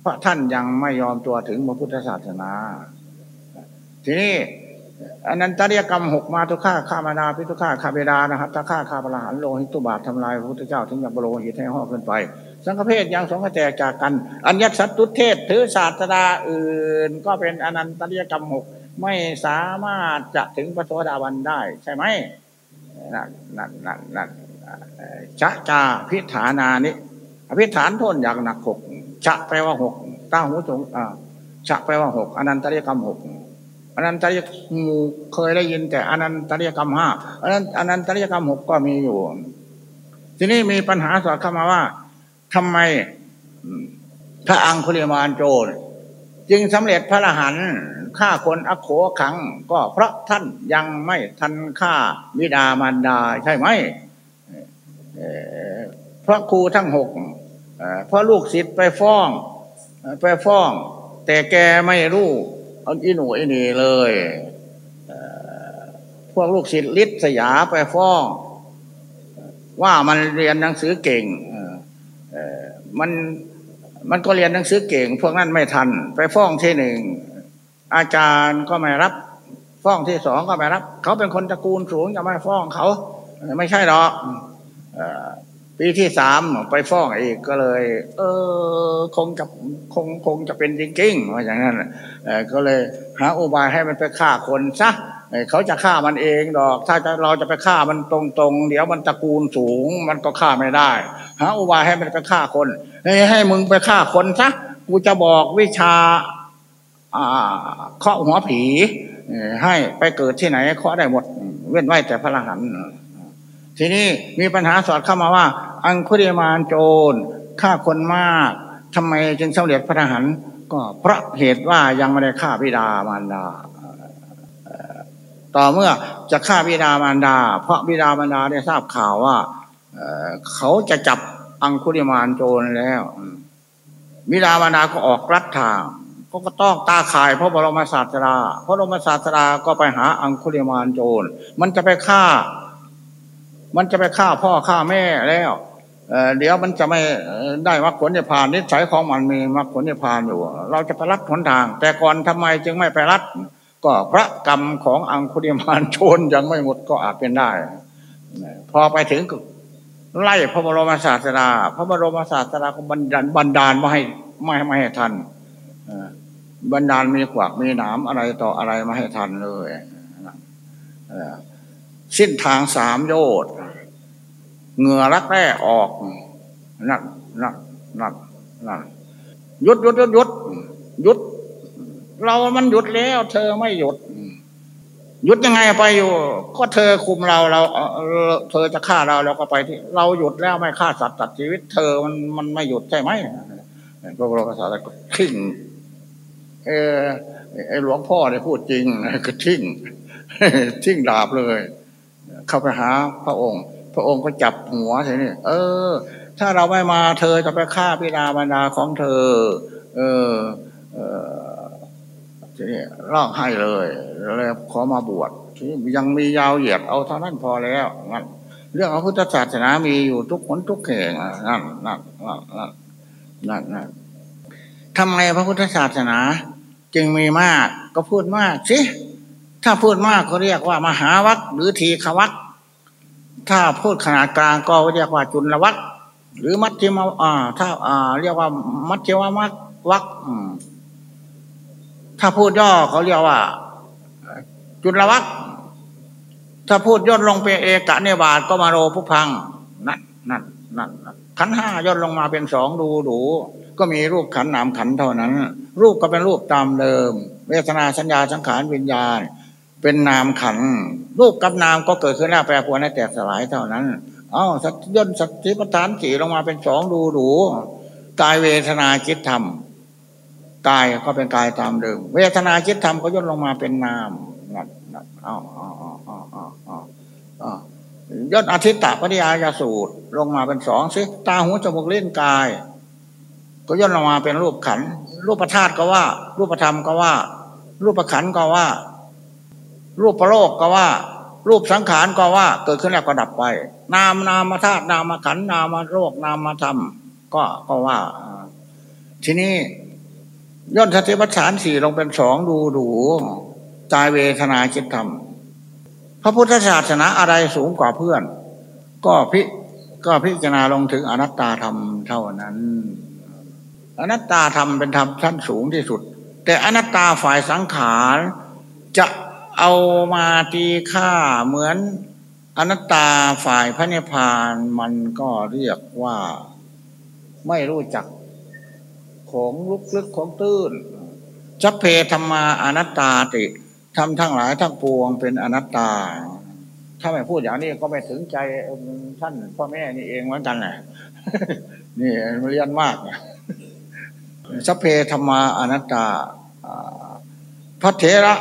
เพราะท่านยังไม่ยอมตัวถึงพระพุทธศาสนา ทีนี้ อันนั้นตริยกรรมหกมาทุกข้าข้ามานาพิทุข้าข้าเบดานะครับถ้าข้าข้าพระหันโลหิตุบาททำลายพระพุทธเจ้าถึงยังบโลหิตให้ห่อขึ้นไป สังฆเพศยังสงฆ์แจกจากกัน อัญญสัตตุเทศถือศาสดาอื่น ก็เป็นอนันตริยกรรมหกไม่สามารถจะถึงพระโสดาบันได้ ใช่ไหมนั่นนั่นนั่นนั่นชะจาพิฐานานิอภิฐานโทนอย่างหนักหกชะแปลว่าหกตั้งหูจงชะแปลว่าหกอนันตริยกรรมหก อนันตริยมูเคยได้ยิน แต่อนันตริยกรรมห้าอนันอนันตริยกรรมหกก็มีอยู่ ทีนี้มีปัญหาสอดเข้ามาว่าทำไมพระอังคุลิมานโจรจึงสำเร็จพระอรหันต์ฆ่าคนอโขขัง ก็เพราะท่านยังไม่ทันฆ่าวิดามารดาใช่ไหมเพราะครูทั้งหกเพราะลูกศิษย์ไปฟ้อง ไปฟ้อง แต่แกไม่รู้ เอาอิหนูอินี่เลยพวกลูกศิษย์ลิศสยาไปฟ้องว่ามันเรียนหนังสือเก่งมันมันก็เรียนหนังสือเก่ง พวกนั้นไม่ทัน ไปฟ้องที่หนึ่งอาจารย์ก็ไม่รับ ฟ้องที่สองก็ไม่รับ เขาเป็นคนตระกูลสูงจะไม่ฟ้องเขา ไม่ใช่หรอก ปีที่สามไปฟ้องอีกก็เลย เออคงจะคงคงจะเป็นจริงๆว่าอย่างนั้นก็เลยหาอุบายให้มันไปฆ่าคนซะเขาจะฆ่ามันเองดอก ถ้าเราจะไปฆ่ามันตรงๆ เดี๋ยวมันตระกูลสูง มันก็ฆ่าไม่ได้หาอุบายให้มันไปฆ่าคนให้ให้มึงไปฆ่าคนซะกูจะบอกวิชาเคาะหัวผีให้ไปเกิดที่ไหนเคาะได้หมด เว้นไว้แต่พระรหันต์ ทีนี้มีปัญหาสอดเข้ามาว่า อังคุริมานโจรฆ่าคนมากทำไมจึงสำเร็จพระรหันต์ก็เพราะเหตุว่ายังไม่ได้ฆ่าบิดามารดา ต่อเมื่อจะฆ่าบิดามารดา เพราะบิดามารดาได้ทราบข่าวว่าเขาจะจับอังคุริมานโจรแล้วบิดามารดาก็ออกรัดทางก็ก็ต้องตาข่ายพระบรมศาสดาพระบรมศาสดาก็ไปหาอังคุริมานโจร มันจะไปฆ่า มันจะไปฆ่าพ่อฆ่าแม่แล้วเเดี๋ยวมันจะไม่ได้มรรคผลนิพพานนิสัยของมันมีมรรคผลนิพพานอยู่ เราจะไปรัดหนทาง แต่ก่อนทำไมจึงไม่ไปรัดก็พระกรรมของอังคุริมานโจรยังไม่หมดก็อาจเป็นได้ พอไปถึงไล่พระบรมศาสดาพระบรมศาสดาก็บันดาลบันดาลมาให้ไม่ไม่ให้ทันบันดาลมีขวากมีหนามอะไรต่ออะไรมาให้ทันเลย สิ้นทางสามโยชน์เหงื่อรักแร่ออกนั่นนั่นนั่นนั่นยุดยุดยุดยุดยุด เรามันหยุดแล้ว เธอไม่หยุดหยุดยังไงไปอยู่ ก็เธอคุมเราเราเธอจะฆ่าเราเราก็ไปที่ เราหยุดแล้วไม่ฆ่าสัตว์ตัดชีวิต เธอมันมันไม่หยุดใช่ไหมพระบรมศาสดาก็ทิ้งเออไอหลวงพ่อเนี่ยพูดจริงก็ทิ้งทิ้งดาบเลย เข้าไปหาพระองค์ พระองค์ก็จับหัวทีนี่เออ ถ้าเราไม่มาเธอจะไปฆ่าพิดาบรรดาของเธอ เออ เออทีนี้ร้องไห้เลยแล้วขอมาบวชทีนี้ยังมียาวเหยียดเอาเท่านั้นพอแล้วงั้นเรื่องพระพุทธศาสนามีอยู่ทุกคนทุกแห่งนั่นนั่นนั่นนั่นนั่นนั่นทำไมพระพุทธศาสนา จึงมีมากก็พูดมากสิ ถ้าพูดมากก็เรียกว่ามหาวัคหรือทีขวัคถ้าพูดขนาดกลางก็เรียกว่าจุลวัคหรือมัชฌิมอ่า ถ้าอ่า เรียกว่ามัชฌิมวัควัคถ้าพูดย่อเขาเรียกว่า จุลวัคถ้าพูดย่นลงเป็นเอกะเนบาตก็มาโรผู้พังนั่นนั่นนั่นขันห้าย่นลงมาเป็นสองดูดูก็มีรูปขันนามขันเท่านั้น รูปก็เป็นรูปตามเดิม เวทนาสัญญาสังขารวิญญาณ เป็นนามขันรูปกับนามก็เกิดขึ้นแล้วแปรปรวนให้แตกสลายเท่านั้น เอาสัตย่นสัตติปทานสี่ลงมาเป็นสองดูดูกายเวทนาจิตธรรมกายก็เป็นกายตามเดิม เวทนาจิตธรรมก็ย่นลงมาเป็นนามนั่นนั่นอ๋ออ๋ออ๋ออ๋ออ๋อย่นอธิตตปฏิยายสูตรลงมาเป็นสองซิตาหูจมูกเล่นกาย ก็ย่นลงมาเป็นรูปขัน รูปธาตุก็ว่า รูปธรรมก็ว่า รูปขันก็ว่า รูปประโลกก็ว่า รูปสังขารก็ว่า เกิดขึ้นแล้วก็ดับไป นามนามธาตุนามขันนามโรคนามธรรม ก็ก็ว่า ทีนี้ย่นสติปัฏฐานสี่ลงเป็นสองดูดูกายเวทนาจิตธรรม พระพุทธศาสนาอะไรสูงกว่าเพื่อน ก็พิก็พิจารณาลงถึงอนัตตาธรรมเท่านั้น อนัตตาธรรมเป็นธรรมชั้นสูงที่สุด แต่อนัตตาฝ่ายสังขารจะ เอามาตีค่าเหมือนอนัตตาฝ่ายพระนิพพานมันก็เรียกว่าไม่รู้จักของลุกลึกของตื้นจัพเพธรรมาอนัตตาติทำทั้งหลายทั้งปวงเป็นอนัตตา ถ้าไม่พูดอย่างนี้ก็ไม่ถึงใจท่านพ่อแม่นี่เองเหมือนกันแหละนี่เรียนมากนะสเพธรรมาอนัตตาพระเถระ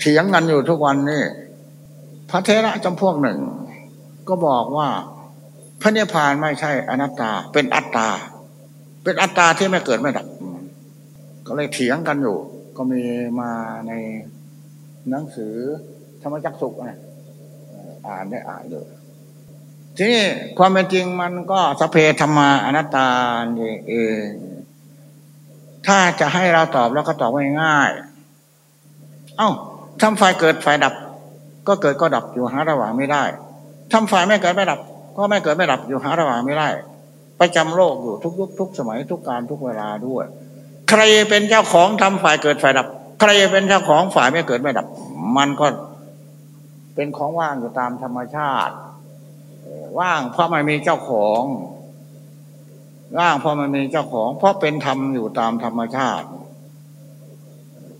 เถียงกันอยู่ทุกวันนี่พระเถระจำพวกหนึ่ง ก็บอกว่าพระเนพานไม่ใช่อนัตตา เป็นอัตตา เป็นอัตตาที่ไม่เกิดไม่ดับ ก็เลยเถียงกันอยู่ ก็มีมาในหนังสือธรรมจักสุกนะอ่านได้อ่านเลยทีนี้ความเป็นจริงมันก็สเพธรรมาอนัตตาเองถ้าจะให้เราตอบแล้วก็ตอบง่ายๆเอ้า ทำฝ่ายเกิดฝ่ายดับ ก็เกิดก็ดับอยู่หาระหว่างไม่ได้ทำฝ่ายไม่เกิดไม่ดับ ก็ไม่เกิดไม่ดับอยู่หาระหว่างไม่ได้ประจำโลกอยู่ทุกยุคทุกสมัยทุกการทุกเวลาด้วย ใครเป็นเจ้าของทำฝ่ายเกิดฝ่ายดับ ใครเป็นเจ้าของฝ่ายไม่เกิดไม่ดับ มันก็เป็นของว่างอยู่ตามธรรมชาติ ว่างเพราะมันมีเจ้าของ ว่างเพราะมันมีเจ้าของ เพราะเป็นธรรมอยู่ตามธรรมชาติ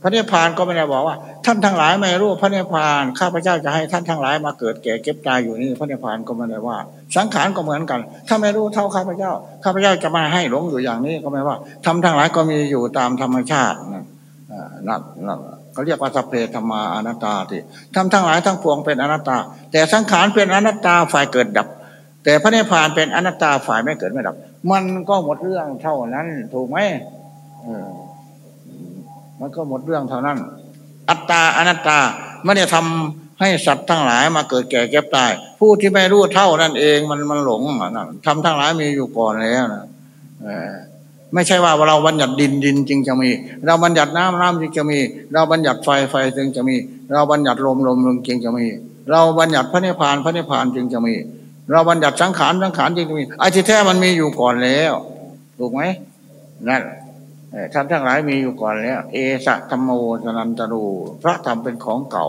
ระนิพพานก็ไม่ได้บอกว่า ท่านทั้งหลายไม่รู้พระนิพพานข้าพเจ้าจะให้ท่านทั้งหลายมาเกิดแก่เก็บตายอยู่นี่พระนิพพานก็ไม่ได้ว่า สังขารก็เหมือนกัน ถ้าไม่รู้เท่าข้าพเจ้า ข้าพเจ้าจะมาให้หลงอยู่อย่างนี้ก็ไม่ว่าทำทั้งหลายก็มีอยู่ตามธรรมชาตินั่นนั่นเขาเรียกว่าสัพเพธรรมาอนัตตาที่ทำทั้งหลายทั้งปวงเป็นอนัตตา แต่สังขารเป็นอนัตตาฝ่ายเกิดดับ แต่พระนิพพานเป็นอนัตตาฝ่ายไม่เกิดไม่ดับ มันก็หมดเรื่องเท่านั้นถูกไหม มันก็หมดเรื่องเท่านั้น อัตตาอนัตตาไม่ได้ทำให้สัตว์ทั้งหลายมาเกิดแก่เก็บตาย ผู้ที่ไม่รู้เท่านั่นเองมันมันหลงนะทำทั้งหลายมีอยู่ก่อนแล้วนะไม่ใช่ว่าเราบัญญัติดินดินจึงจะมี เราบัญญัติน้ำน้ำจึงจะมี เราบัญญัติไฟไฟจึงจะมี เราบัญญัติลมลมลมจึงจะมี เราบัญญัติพระนิพพานพระนิพพานจึงจะมี เราบัญญัติสังขารสังขารจึงจะมีไอ้ที่แท้มันมีอยู่ก่อนแล้วถูกไหมนั่น ท่านทั้งหลายมีอยู่ก่อนแล้ว เอสะธรรมโมสนันตรูพระธรรมเป็นของเก่า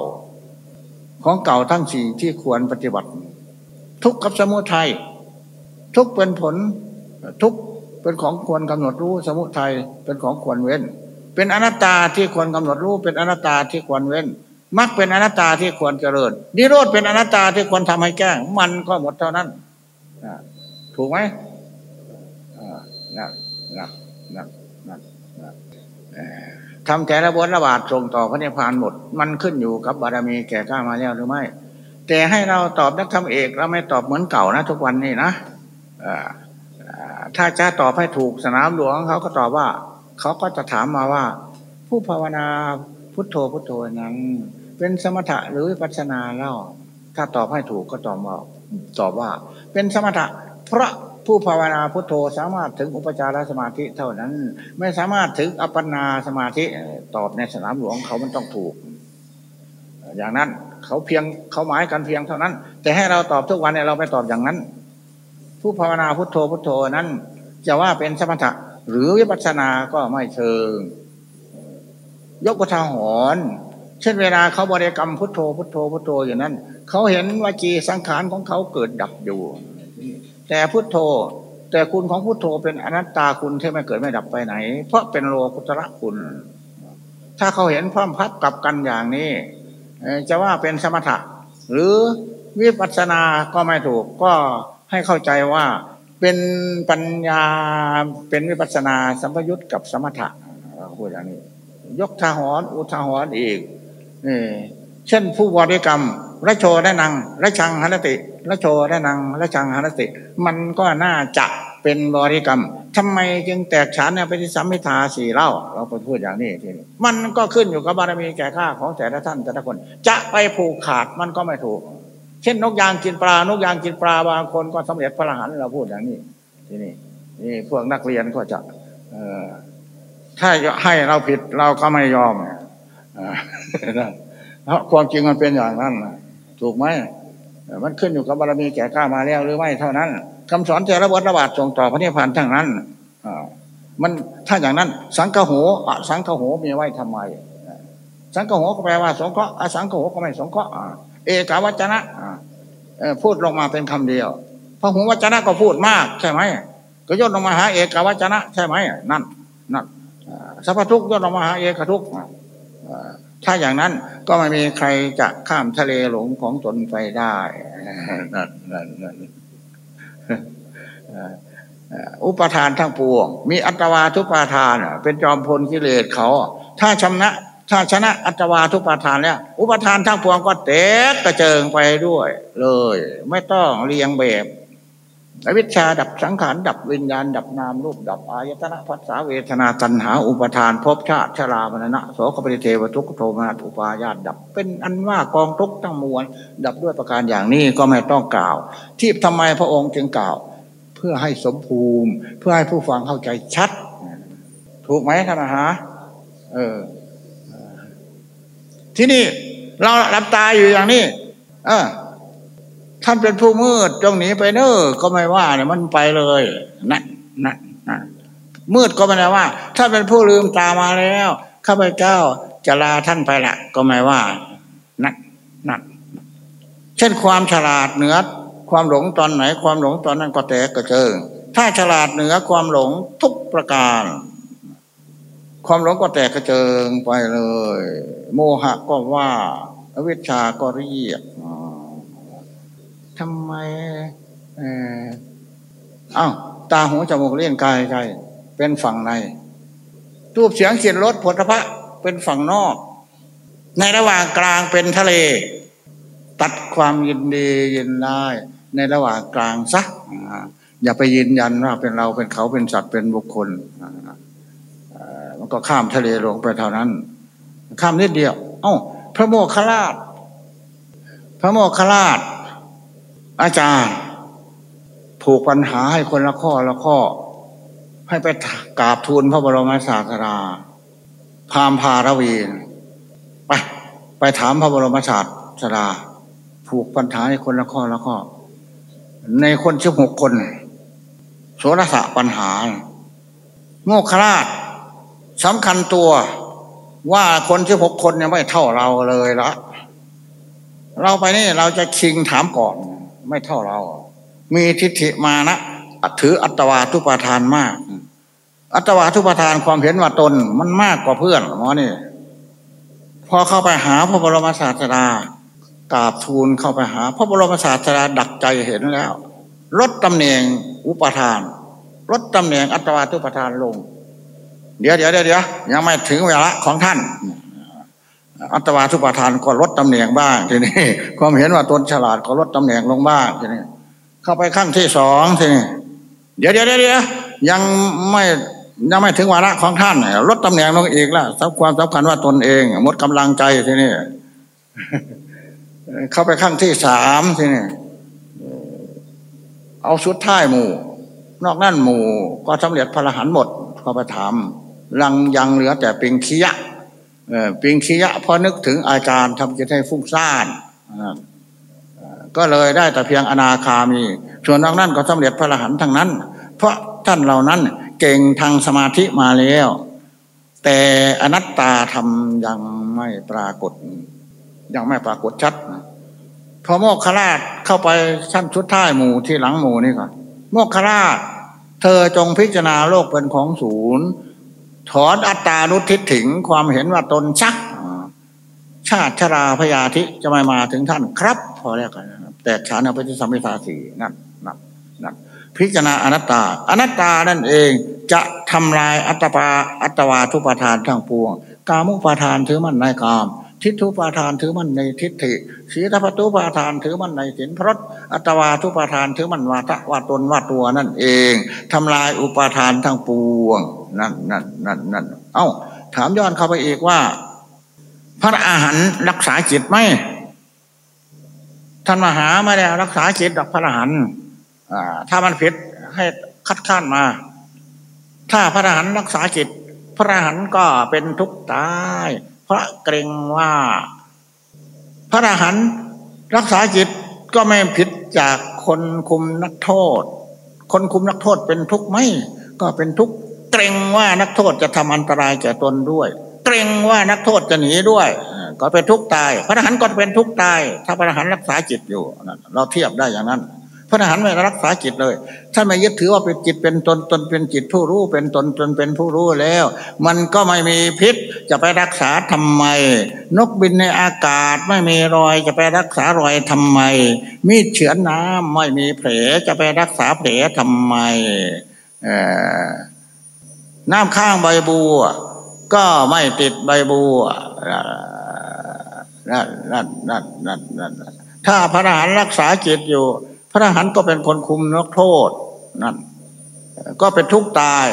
ของเก่าทั้งสี่ที่ควรปฏิบัติ ทุกข์กับสมุทัยทุกเป็นผลทุกเป็นของควรกำหนดรู้สมุทัยเป็นของควรเว้น เป็นอนัตตาที่ควรกำหนดรู้เป็นอนัตตาที่ควรเว้นมรรคเป็นอนัตตาที่ควรเจริญนิโรธเป็นอนัตตาที่ควรทำให้แก้งมันก็หมดเท่านั้นถูกไหมนะนะนะนะ ทำแต่ละบทระบาดส่งต่อพระนิพพานหมด มันขึ้นอยู่กับบารมีแก่กล้ามาแล้วหรือไม่ แต่ให้เราตอบนักธรรมเอกเราไม่ตอบเหมือนเก่านะ ทุกวันนี้นะถ้าจะตอบให้ถูกสนามหลวงเขาก็ตอบว่าเขาก็จะถามมาว่า ผู้ภาวนาพุทโธพุทโธนั้น เป็นสมถะหรือวิปัสนาเล่า ถ้าตอบให้ถูกก็ตอบว่าตอบว่า เป็นสมถะเพราะ ผู้ภาวนาพุทโธสามารถถึงอุปจารสมาธิเท่านั้น ไม่สามารถถึงอัปปนาสมาธิตอบในสนามหลวงเขามันต้องถูก อย่างนั้นเขาเพียงเขาหมายกันเพียงเท่านั้น แต่ให้เราตอบทุกวันเนี่ยเราไม่ตอบอย่างนั้น ผู้ภาวนาพุทโธพุทโธนั้น จะว่าเป็นสมถะหรือวิปัสสนาก็ไม่เชิง ยกกระทาหอนเช่นเวลาเขาบริกรรมพุทโธพุทโธพุทโธอย่างนั้น เขาเห็นวจีสังขารของเขาเกิดดับอยู่ แต่พุทโธ แต่คุณของพุทโธเป็นอนัตตาคุณที่ไม่เกิดไม่ดับไปไหน เพราะเป็นโลกุตระคุณ ถ้าเขาเห็นพร้อมพับกับกันอย่างนี้จะว่าเป็นสมถะ หรือวิปัสสนาก็ไม่ถูกก็ให้เข้าใจว่าเป็นปัญญาเป็นวิปัสนาสัมพยุตกับสมถะพูดอย่างนี้ ยกทหรอุทหรอีกนี่เช่นผู้บริกรรม ระโชได้นังระชังหนติระโชได้นังระชังหนติ มันก็น่าจะเป็นบริกรรมทำไมจึงแตกฉานเนี่ยไปที่สัมมิทาสี่เล่า เราไปพูดอย่างนี้ทีนี้มันก็ขึ้นอยู่กับบารมีแก่ข้าของแต่ละท่านแต่ละคน จะไปผูกขาดมันก็ไม่ถูก เช่นนกยางกินปลานกยางกินปลาบางคนก็สำเร็จพระรหันเราพูดอย่างนี้ที่นี่นี่พวกนักเรียนก็จะเออถ้าให้เราผิดเราก็ไม่ยอมเพราะความจริงมันเป็นอย่างนั้น ถูกไหมมันขึ้นอยู่กับบารมีแก่ข้ามาแล้วหรือไม่เท่านั้นคำสอนเทระวัตระบาดส่งต่อพระนิพพานทั้งนั้นมันถ้าอย่างนั้น สังฆโหสังฆโหมีไว้ทำไม สังฆโหก็แปลว่าสงเคราะห์สังฆโหก็ไม่สงเคราะห์เอกาวจนะพูดลงมาเป็นคำเดียวพระหูวัจนะก็พูดมากใช่ไหมก็ย่นลงมาหาเอกาวจนะ ใช่ไหมนั่นนั่นสัพพทุกย่นลงมาหาเอกทุก ถ้าอย่างนั้นก็ไม่มีใครจะข้ามทะเลหลงของตนไปได้นั่นนั่นนั่นอุปทานทั้งปวง มีอัตวาทุปาทาน เป็นจอมพลกิเลสเขา ถ้าชนะ ถ้าชนะอัตวาทุปาทานแล้วอุปทานทั้งปวงก็เตะกระเจิงไปด้วย เลย ไม่ต้องเรียงแบบ อวิชชาดับสังขารดับวิญญาณ ดับนามรูปดับอายตนะภาษาเวทนาตัณหาอุปทานภพชาติชรามรณะโสกปริเทวทุกโทมนัสอุปายาตดับ เป็นอันว่ากองทุกทั้งมวล ดับด้วยประการอย่างนี้ก็ไม่ต้องกล่าว ที่ทำไมพระองค์จึงกล่าว เพื่อให้สมภูมิ เพื่อให้ผู้ฟังเข้าใจชัด ถูกไหมท่านอาหาเออที่นี่เราหลับตาอยู่อย่างนี้ เออ ท่านเป็นผู้มืดจงหนีไปเนอก็ไม่ว่าเนี่ยมันไปเลยนะนะนะมืดก็ไม่ได้ว่า ถ้าเป็นผู้ลืมตามาแล้วข้าพเจ้าจะลาท่านไปละก็ไม่ว่านักนักเช่นความฉลาดเหนือความหลงตอนไหน ความหลงตอนนั้นก็แตกกระเจิงถ้าฉลาดเหนือความหลงทุกประการ ความหลงก็แตกกระเจิงไปเลย โมหะก็ว่าอวิชชาก็เรียก ทำไมเอออ้าวตาหูจมูกเลี้ยงกายใจเป็นฝั่งในรูปเสียงเสียงรสผลพระเป็นฝั่งนอก ในระหว่างกลางเป็นทะเล ตัดความยินดียินได้ ในระหว่างกลางซะอย่าไปยืนยันว่าเป็นเราเป็นเขาเป็นสัตว์เป็นบุคคลมันก็ข้ามทะเลลงไปเท่านั้น ข้ามนิดเดียว เอ้า พระโมคคัลลาพระโมคคัลลา อาจารย์ผูกปัญหาให้คนละข้อละข้อ ให้ไปกราบทูลพระบรมศาสดาพามพารวีไปไปถามพระบรมศาสดาผูกปัญหาให้คนละข้อละข้อ ในคนชิบหกคน โสรสะปัญหา โมคราชสำคัญตัวว่าคนชิบหกคนเนี่ยไม่เท่าเราเลยละ เราไปนี่เราจะคิงถามก่อน ไม่เท่าเรา มีทิฏฐิมานะถืออัตวาทุปาทานมาก อัตวาทุปาทานความเห็นว่าตนมันมากกว่าเพื่อนหมอนี่ พอเข้าไปหาพระบรมศาสดากราบทูลเข้าไปหา พระบรมศาสดาดักใจเห็นแล้วลดตำแหน่งอุปทานลดตำแหน่งอัตวาทุปทานลง เดี๋ยวเดี๋ยวเดี๋ยวยังไม่ถึงเวลาของท่าน อัตวาทุปทานก็ลดตำแหน่งบ้างทีนี้ความเห็นว่าตนฉลาดก็ลดตำแหน่งลงบ้างทีนี้เข้าไปขั้นที่สองทีนี้เดี๋ยวเดี๋ยวเดี๋ยวยังไม่ยังไม่ถึงวาระของท่านลดตำแหน่งลงอีกแล้วสับความสำคัญว่าตนเองหมดกำลังใจทีนี้เข้าไปขั้นที่สามทีนี้เอาชุดท้ายหมู่ นอกนั่นหมู่ ก็สำเร็จพระรหันหมดก็ไปถามลังยังเหลือแต่ปิงคียะ ปิงคียะพอนึกถึงอาจารย์ทำจิตให้ฟุ้งซ่านก็เลยได้แต่เพียงอนาคามี ส่วนนอกนั้นก็สำเร็จพระรหันทั้งนั้น เพราะท่านเหล่านั้นเก่งทางสมาธิมาแล้ว แต่อนัตตาทำยังไม่ปรากฏ ยังไม่ปรากฏชัดพอโมกขราชเข้าไปชั้นชุดท้ายหมู่ที่หลังหมู่นี่ก่อนโมกขราช เธอจงพิจารณาโลกเป็นของศูนย์ ถอนอัตตานุทิฏฐิงความเห็นว่าตนชัก ชาติชราพยาธิจะไม่มาถึงท่านครับ พอแล้วกันแต่ฉานอภิสัมพิทาสีนั่นนั่นนั่นพิจารณาอนัตตา อนัตตานั่นเองจะทำลายอัตปาอัตวาทุปทานทั้งปวง กามุปทานถือมันในกาม ทิฏฐุปาทานถือมันในทิฏฐิศีลพัตุปาทานถือมันในศีลพรตอัตวาทุปาทานถือมันวาทะว่าตนว่าตัวนั่นเองทำลายอุปาทานทั้งปวง นั่นนั่นนั่นนั่นเอ้า ถามย้อนเข้าไปอีกว่า พระอาหารรักษาจิตไหมท่านมหาไม่ได้รักษาจิตดอกพระอรหันต์ถ้ามันผิดให้คัดค้านมา ถ้าพระอรหันต์รักษาจิต พระอรหันต์ก็เป็นทุกข์ตาย พระเกรงว่า พระอรหันต์รักษาจิตก็ไม่ผิดจากคนคุมนักโทษ คนคุมนักโทษเป็นทุกข์ไหมก็เป็นทุกข์เกรงว่านักโทษจะทำอันตรายแก่ตนด้วย เกรงว่านักโทษจะหนีด้วย ก็เป็นทุกข์ตาย พระอรหันต์ก็เป็นทุกข์ตาย ถ้าพระอรหันต์รักษาจิตอยู่เราเทียบได้อย่างนั้น พระอรหันต์ไม่รักษาจิตเลยท่านไม่ยึดถือว่าเป็นจิตเป็นตนตนเป็นจิตผู้รู้เป็นตนตนเป็นผู้รู้แล้ว มันก็ไม่มีพิษจะไปรักษาทำไม นกบินในอากาศไม่มีรอยจะไปรักษารอยทำไม มีดเฉือนน้ำไม่มีแผลจะไปรักษาแผลทำไมน้ำข้างใบบัว ก็ไม่ติดใบบัวนั่นนั่นนั่นนั่นถ้าพระอรหันต์รักษาจิตอยู่ ระอรหันต์ก็เป็นคนคุมนักโทษนั่นก็เป็นทุกตาย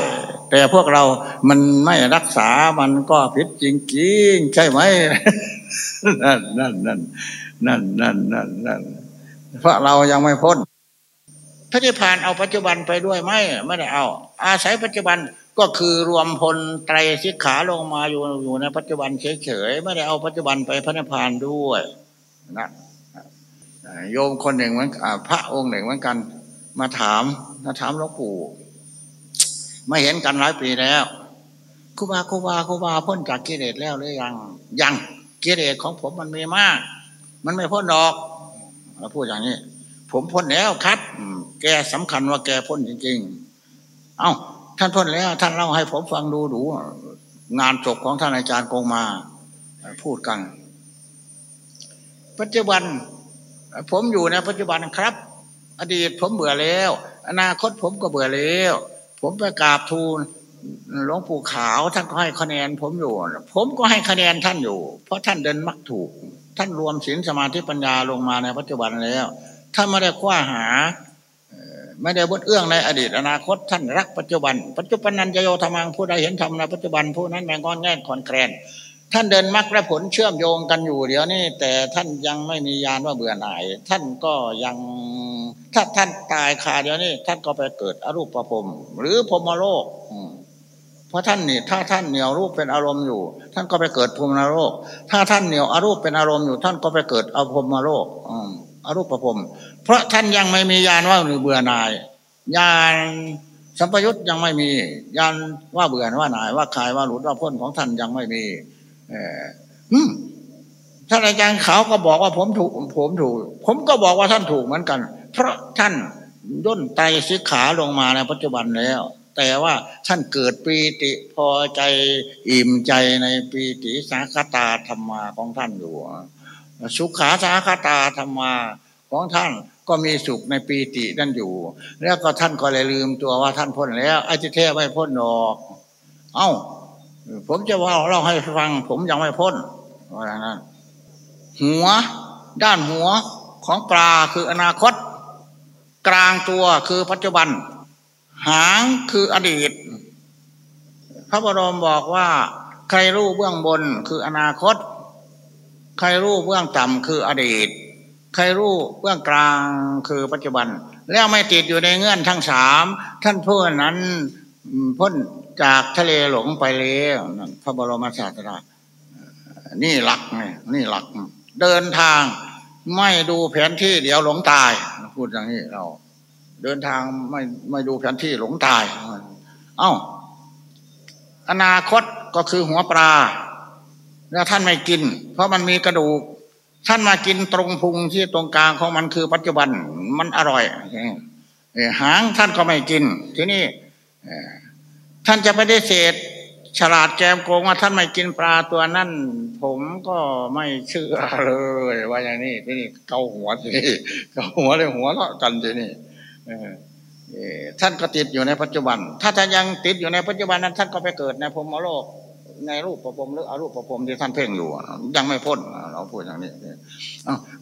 แต่พวกเรามันไม่รักษามันก็ผิดจริงๆใช่ไหมนั่นนั่นนั่นนั่นนั่นนั่นนั่นเพราะเรายังไม่พ้นพระนิพพานเอาปัจจุบันไปด้วยไหมไม่ได้เอา อาศัยปัจจุบันก็คือรวมพลไตรสิกขาลงมาอยู่อยู่ในปัจจุบันเฉยๆไม่ได้เอาปัจจุบันไปพระนิพพานด้วยนะ โยมคนหนึ่งเหมือนพระองค์หนึ่งเหมือนกัน มาถามมาถามหลวงปู่ไม่เห็นกันหลายปีแล้วครูบาครูบาครูบาพ้นจากกิเลสแล้วหรือยัง ยังกิเลสของผมมันมีมาก มันไม่พ้นดอกพูดอย่างนี้ ผมพ้นแล้วครับแกสำคัญว่าแกพ้นจริง ๆ เอา้าท่านพ้นแล้ว ท่านเล่าให้ผมฟังดูดู งานจบของท่านอาจารย์กงมา พูดกัน ปัจจุบัน ผมอยู่ในปัจจุบันครับ อดีตผมเบื่อแล้ว อนาคตผมก็เบื่อแล้ว ผมไปกราบทูลหลวงปู่ขาวท่านก็ให้คะแนน ผมอยู่ ผมก็ให้คะแนนท่านอยู่ เพราะท่านเดินมักถูก ท่านรวมศีลสมาธิปัญญาลงมาในปัจจุบันแล้วท่านไม่ได้คว้าหาไม่ได้บดเอื้องในอดีตอนาคตท่านรักปัจจุบัน ปัจจุบันนันจะโยธรรมังผู้ใดเห็นธรรมในปัจจุบันผู้นั้นแมงงอนแง่นคอนแคลน ท่านเดินมรรคและผลเชื่อมโยงกันอยู่เดี๋ยวนี้แต่ท่านยังไม่มียานว่าเบื่อหน่าย ท่านก็ยังถ้าท่านตายคาเดี๋ยวนี้ท่านก็ไปเกิดอรูปประพรมหรือพรมโลกเพราะท่านนี่ถ้าท่านเหนียวรูปเป็นอารมณ์อยู่ ท่านก็ไปเกิดภูมิโลก ถ้าท่านเหนียวอรูปเป็นอารมณ์อยู่ ท่านก็ไปเกิดอภมโลกอรูปประพรมเพราะท่านยังไม่มียานว่าหรือเบื่อหน่ายยานสัมปยุตยังไม่มียานว่าเบื่อว่าหน่ายว่าคลายว่าหลุดว่าพ้นของท่านยังไม่มี ท่านอาจารย์เขาก็บอกว่าผมถูก ผมถูก ผมก็บอกว่าท่านถูกเหมือนกัน เพราะท่านย่นไตสิขาลงมาในปัจจุบันแล้ว แต่ว่าท่านเกิดปีติพอใจอิ่มใจในปีติสาคตาธรรมาของท่านอยู่สุขาสาคตาธรรมาของท่านก็มีสุขในปีตินั่นอยู่ แล้วก็ท่านก็เลยลืมตัวว่าท่านพ้นแล้วไอ้ที่แท้ไม่พ้นหรอก เอ้า ผมจะว่าเล่าให้ฟัง ผมยังไม่พ้นว่าอย่างนั้นหัว ด้านหัวของปลาคืออนาคต กลางตัวคือปัจจุบัน หางคืออดีต พระบรมบอกว่า ใครรู้เบื้องบนคืออนาคต ใครรู้เบื้องต่ำคืออดีต ใครรู้เบื้องกลางคือปัจจุบัน แล้วไม่ติดอยู่ในเงื่อนทั้งสามท่านผู้นั้นพ้น จากทะเลหลงไปแล้วพระบรมศาสดานี่หลักไงนี่หลัก เดินทางไม่ดูแผนที่เดี๋ยวหลงตาย พูดอย่างนี้เรา เดินทางไม่ไม่ดูแผนที่หลงตาย เอ้า อนาคตก็คือหัวปลาแล้วท่านไม่กิน เพราะมันมีกระดูก ท่านมากินตรงพุงที่ตรงกลางของมันคือปัจจุบันมันอร่อยหางท่านก็ไม่กิน ทีนี้ ท่านจะไม่ได้เศษ ฉลาดแกมโกงว่าท่านไม่กินปลาตัวนั่นผมก็ไม่เชื่อเลยว่าอย่างนี้ที่นี่เกาหัวทีนี่เกาหัวเลยหัวเลาะกันทีนี่ท่านก็ติดอยู่ในปัจจุบัน ถ้าท่านยังติดอยู่ในปัจจุบันนั้น ท่านก็ไปเกิดในพรมโลก ในรูปประพรมหรืออรูปประพรมที่ท่านเพ่งอยู่ ยังไม่พ้นเราพูดอย่างนี้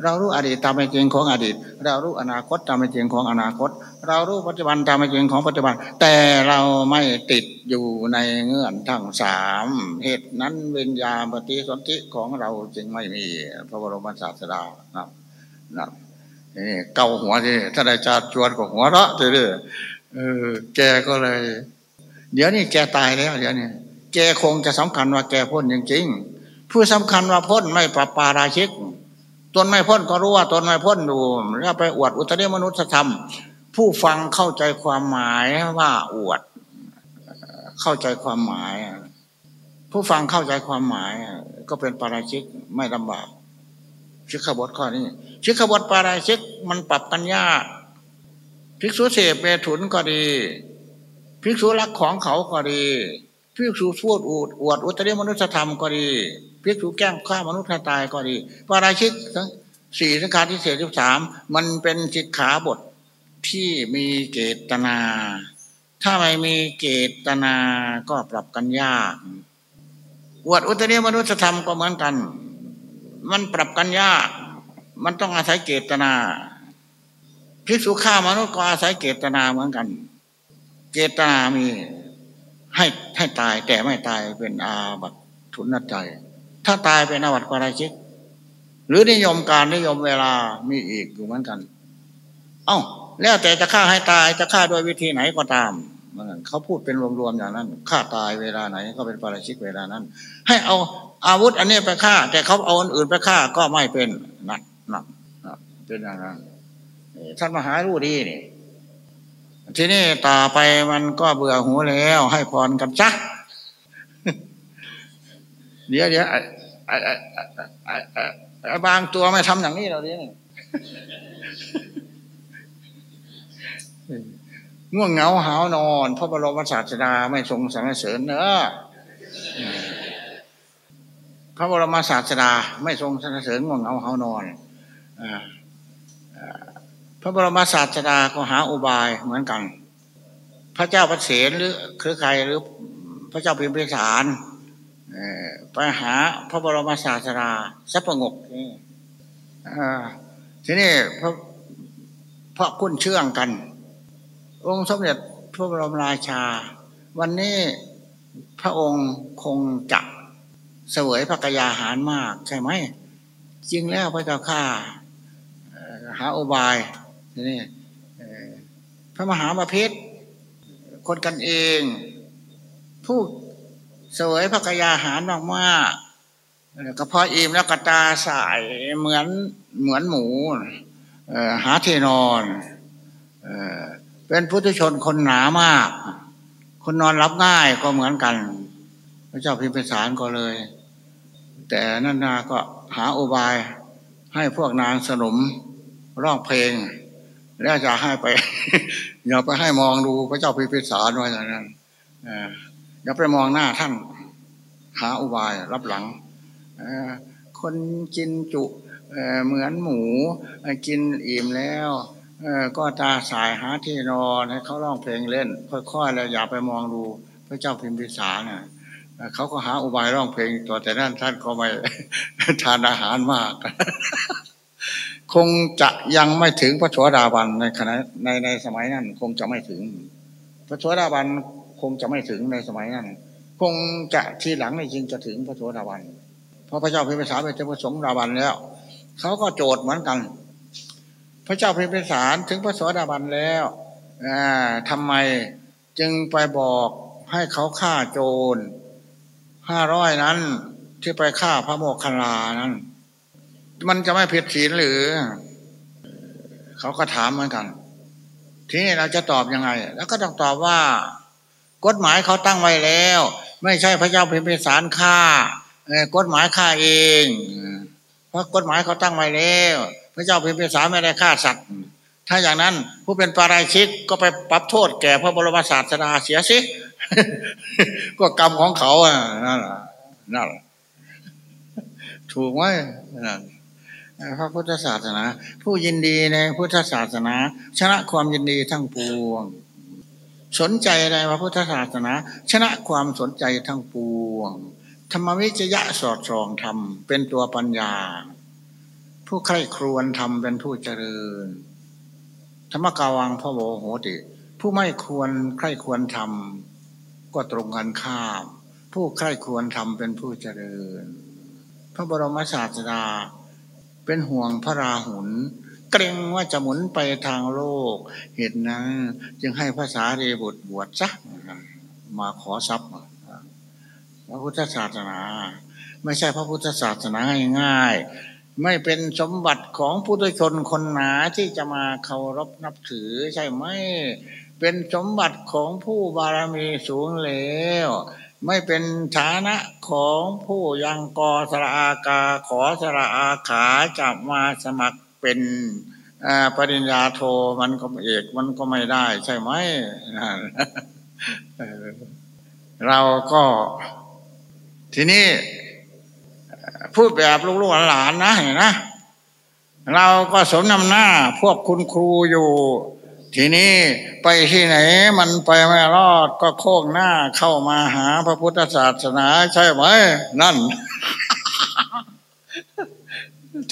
เรารู้อดีตตามเป็นจริงของอดีต เรารู้อนาคตตามเป็นจริงของอนาคต เรารู้ปัจจุบันตามเป็นจริงของปัจจุบัน แต่เราไม่ติดอยู่ในเงื่อนทั้งสามเหตุนั้นวิญญาณปฏิสนธิของเราจึงไม่มีพระบรมศาสดานะนะนี่เกาหัวที่ถ้าได้จาดจวนกับหัวเราะเรื่อยเออแกก็เลย เดี๋ยวนี้แกตายแล้วเดี๋ยวนี้ แกคงจะสำคัญว่าแกพ้นจริงๆผู้สำคัญว่าพ้นไม่ปราปาราชิกตนไม่พ้นก็รู้ว่าตนไม่พ้นดูแล้วไปอวดอุตริมนุษยธรรม ผู้ฟังเข้าใจความหมายว่าอวด เข้าใจความหมาย ผู้ฟังเข้าใจความหมาย ก็เป็นปาราชิกไม่ลำบากชิกขบทข้อนี้ชิกขบทปาราชิกมันปรับกันยากภิกษุเสพเมถุนก็ดีภิกษุรักของเขาก็ดี พิกษุพูดอวดอวดอุตริมนุษยธรรมก็ดีพิกษุแก้มฆ่ามนุษย์ตายก็ดีปาราชิกทั้งสี่สังขาที่เศษที่สามมันเป็นจิตขาบทที่มีเจตนา ถ้าไม่มีเจตนาก็ปรับกันยากอวดอุตริมนุษยธรรมก็เหมือนกัน มันปรับกันยาก มันต้องอาศัยเจตนาพิกษุฆ่ามนุษย์ก็อาศัยเจตนาเหมือนกัน เจตนามี ให้ให้ตายแต่ไม่ตายเป็นอาบัตทุนนัดใจ ถ้าตายเป็นอาบัตปาราชิก หรือนิยมการนิยมเวลามีอีกอยู่เหมือนกัน เอ้า แล้วแต่จะฆ่าให้ตายจะฆ่าโดยวิธีไหนก็ตามมันเขาพูดเป็นรวมๆอย่างนั้นฆ่าตายเวลาไหน ก็เป็นปาราชิกเวลานั้น ให้เอาอาวุธอันนี้ไปฆ่า แต่เขาเอาอันอื่นไปฆ่าก็ไม่เป็นนักนักเป็นอย่างนั้นท่านมหารู้ดีนี่ ทีนี้ต่อไปมันก็เบื่อหูแล้ว ให้พรกันจักเดี๋ยวเดี๋ยวบางตัวไม่ทำอย่างนี้เราเนี่ยง่วงเหงาหาวนอนพระบรมศาสดาไม่ทรงสรรเสริญเนอะพระบรมศาสดาไม่ทรงสรรเสริญง่วงเหงาหาวนอน พระบรมศาสดาก็หาอุบายเหมือนกัน พระเจ้าพระเสนหรือคือใครหรือพระเจ้าพิมพิสารไปหาพระบรมศาสดาสัพงกทีนี้พระพระคุณเชื่องกัน องค์สมเด็จพระบรมราชา วันนี้พระองค์คงจะเสวยพระกยาหารมาก ใช่ไหม จริงแล้วพระเจ้าข้าหาอุบาย นี่พระมหามาพิษคนกันเอง ผู้เสวยพระกยาหารมากมากก็พออิ่มแล้วกระตาสายเหมือนเหมือนหมูหาที่นอนเป็นพุทธชนคนหนามาก คนนอนรับง่ายก็เหมือนกัน พระเจ้าพิมพิสารก็เลย แต่นั่นนาก็หาอุบายให้พวกนางสนมร้องเพลง แล้วจะให้ไปอย่าไปให้มองดูพระเจ้าพิพิสารไว้อย่างนั้นอย่าไปมองหน้าท่านหาอุบายรับหลังคนกินจุเหมือนหมูกินอิ่มแล้วก็ตาสายหาที่นอนให้เขาร้องเพลงเล่น ค่อยๆแล้วอย่าไปมองดูพระเจ้าพิมพิสารน่ะเขาก็หาอุบายร้องเพลงตัวแต่นั่นท่านก็ไม่ทานอาหารมาก คงจะยังไม่ถึงพระชวดาบันในขณะในในสมัยนั้น คงจะไม่ถึง พระชวดาบันคงจะไม่ถึงในสมัยนั้น คงจะทีหลังในจริงจะถึงพระชวดาบันเพราะพระเจ้าพิมพิสารเป็นเจ้าพระสงฆ์ดาบันแล้วเขาก็โจทย์เหมือนกัน พระเจ้าพิมพิสารถึงพระสวสดาบันแล้วทำไมจึงไปบอกให้เขาฆ่าโจรห้าร้อยนั้นที่ไปฆ่าพระโมคคัลลานั้น มันจะไม่ผิดศีลหรือ เขาก็ถามเหมือนกัน ทีนี้เราจะตอบยังไง แล้วก็ต้องตอบว่า กฎหมายเขาตั้งไว้แล้ว ไม่ใช่พระเจ้าพิมพิสารฆ่ากฎหมายฆ่าเอง เพราะกฎหมายเขาตั้งไว้แล้ว พระเจ้าพิมพิสารไม่ได้ฆ่าสัตว์ ถ้าอย่างนั้นผู้เป็นปาราชิกก็ไปปรับโทษแก่พระบรมศาสดาเสียสิ ก็กรรมของเขาอะนั่นแหละนั่นถูกไหมนั่น พระพุทธศาสนา ผู้ยินดีในพุทธศาสนา ชนะความยินดีทั้งปวง สนใจในพระพุทธศาสนา ชนะความสนใจทั้งปวง ธรรมวิจยะสอดส่องธรรมเป็นตัวปัญญา ผู้ใคร่ครวญทำเป็นผู้เจริญ ธรรมกาวังพระโวโหติ ผู้ไม่ควรใคร่ควรทำก็ตรงกันข้าม ผู้ใคร่ควรทำเป็นผู้เจริญ พระบรมศาสดา เป็นห่วงพระราหุลเกรงว่าจะหมุนไปทางโลก เหตุนั้นจึงให้ภาษาเรบุตรบวชซะมาขอทรัพย์พระพุทธศาสนา ไม่ใช่พระพุทธศาสนาง่ายๆไม่เป็นสมบัติของผู้ทุชนคนหนาที่จะมาเคารพนับถือใช่ไหมเป็นสมบัติของผู้บารมีสูงแล้ว ไม่เป็นฐานะของผู้ยังกอสระอากาขอสระอาขาจับมาสมัครเป็นปริญญาโทมันก็เอกมันก็ไม่ได้ ใช่ไหม เราก็ทีนี้พูดแบบลูกๆหลานนะเห็นนะ เราก็สมนำหน้าพวกคุณครูอยู่ ทีนี้ไปที่ไหนมันไปไม่รอดก็โค้งหน้าเข้ามาหาพระพุทธศาสนาใช่ไหม นั่น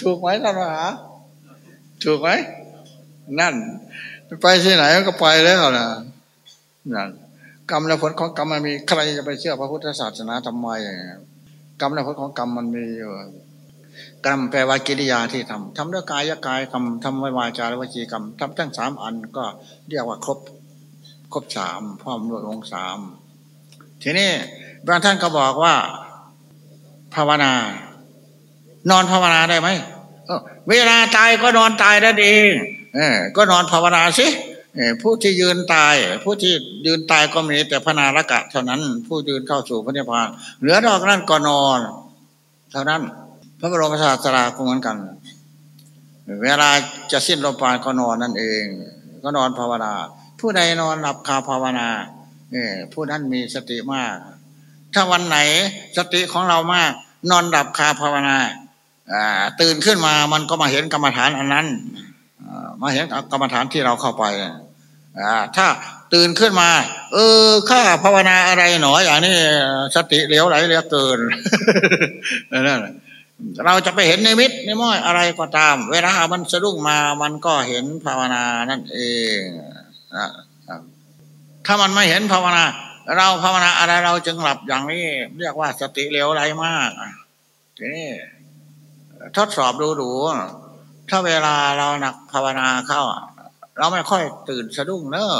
ถูกไหมท่านมหาถูกไหม นั่น ไปที่ไหนก็ไปแล้วนะนั่นกรรมและผลของกรรมมันมีใครจะไปเชื่อพระพุทธศาสนาทำไม กรรมและผลของกรรมมันมีอยู่ กรรมแปลว่ากิริยาที่ทำทำด้วยกายกายกรรมทำด้วยวาจาและวจีกรรมทำทั้งสามอันก็เรียกว่าครบครบสามพร้อมด้วยองค์สามทีนี้บางท่านก็บอกว่า ภาวนา นอนภาวนาได้ไหมเวลาตายก็นอนตายนั่นเองเออก็นอนภาวนาสิผู้ที่ยืนตาย ผู้ที่ยืนตายก็มีแต่พนาละกะ เท่านั้น ผู้ยืนเข้าสู่พระนิพพานเหลือดอกนั้นก็นอน เท่านั้น พระบรมศาสดาก็เหมือนกัน เวลาจะสิ้นลมปราณก็นอนนั่นเอง ก็นอนภาวนา ผู้ใดนอนหลับคาภาวนาเนี่ยผู้นั้นมีสติมาก ถ้าวันไหนสติของเรามาก นอนหลับคาภาวนาตื่นขึ้นมามันก็มาเห็นกรรมฐานอันนั้นมาเห็นกรรมฐานที่เราเข้าไปถ้าตื่นขึ้นมา เออข้าภาวนาอะไรหนออย่างนี้สติเหลวไหลเหลือเกินนั่น เราจะไปเห็นในมิตในม้อยอะไรก็ตาม เวลามันสะดุ้งมามันก็เห็นภาวนานั่นเองถ้ามันไม่เห็นภาวนา เราภาวนาอะไรเราจึงหลับอย่างนี้ เรียกว่าสติเหลวไหลมากทีนี้ทดสอบดูดูถ้าเวลาเราหนักภาวนาเข้า เราไม่ค่อยตื่นสะดุ้งเนอะ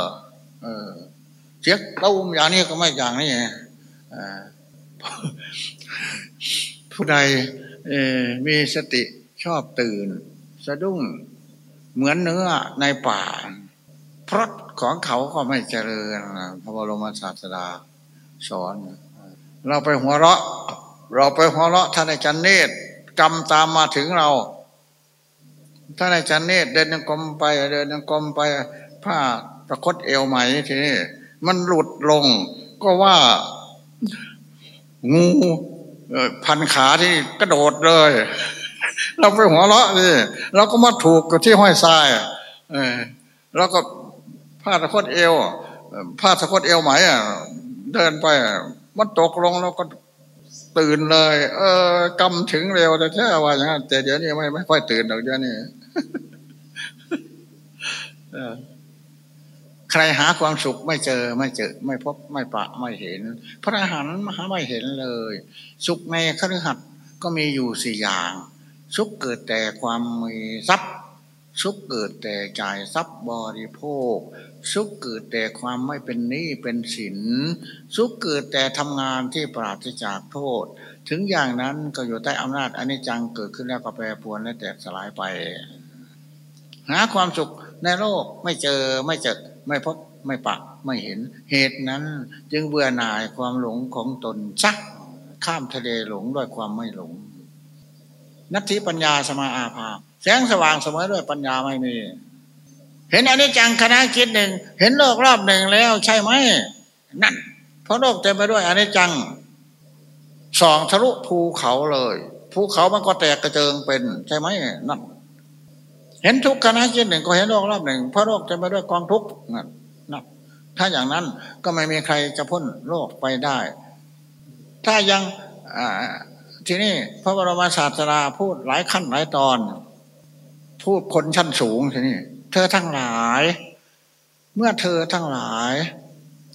เออเสียกตุ้มอย่างนี้ก็ไม่อย่างนี้ผู้ใด มีสติชอบตื่น สะดุ้งเหมือนเนื้อในป่าพรตของเขาก็ไม่เจริญพระบรมศาสดาสอน เราไปหัวเราะ เราไปหัวเราะท่านอาจารย์เนตรกรรมตามมาถึงเราท่านอาจารย์เนตรเดินยังกลมไป เดินยังกลมไปผ้าประคตเอวไหม่ทีนี้มันหลุดลงก็ว่างู พันขาที่กระโดดเลย เราไปหัวเราะนี่เราก็มาถูกกับที่ห้อยทรายเออแล้วก็ผ้าตะคดเอวผ้าตะคดเอวไหมอะเดินไปมันตกลงแล้วก็ตื่นเลย เออกำถึงเร็วแต่แค่ว่าอย่างนั้นแต่เดี๋ยวนี้ไม่ไม่ค่อยตื่นหรอกเดี๋ยวนี้ ใครหาความสุขไม่เจอไม่เจอ ไม่พบไม่ปะไม่เห็น พระอรหันต์มหาไม่เห็นเลย สุขในคฤหัสถ์ก็มีอยู่สี่อย่าง สุขเกิดแต่ความมีทรัพย์ สุขเกิดแต่จ่ายทรัพย์บริโภค สุขเกิดแต่ความไม่เป็นหนี้เป็นสิน สุขเกิดแต่ทำงานที่ปราศจากโทษ ถึงอย่างนั้นก็อยู่ใต้อำนาจอนิจจังเกิดขึ้นแล้วก็แปรปรวนและแตกสลายไป หาความสุขในโลกไม่เจอไม่เจอ ไม่พบไม่ปะไม่เห็น เหตุนั้น จึงเบื่อหน่ายความหลงของตนชักข้ามทะเลหลงด้วยความไม่หลง นัตถิปัญญาสมาอาภาแสงสว่างเสมอด้วยปัญญาไม่มี เห็นอนิจจังคณะคิดหนึ่ง เห็นโลกรอบหนึ่งแล้วใช่ไหมนั่น เพราะโลกเต็มไปด้วยอนิจจังสองทะลุภูเขาเลยภูเขามันก็แตกกระเจิงเป็น ใช่ไหมนั่น เห็นทุกคณะคิดหนึ่งก็เห็นโลกรอบหนึ่งเพราะโลกเต็มไปด้วยกองทุกข์นั่นถ้าอย่างนั้นก็ไม่มีใครจะพ้นโลกไปได้ ถ้ายังทีนี้พระบรมศาสดาพูดหลายขั้นหลายตอน พูดคนชั้นสูงทีนี้เธอทั้งหลาย เมื่อเธอทั้งหลาย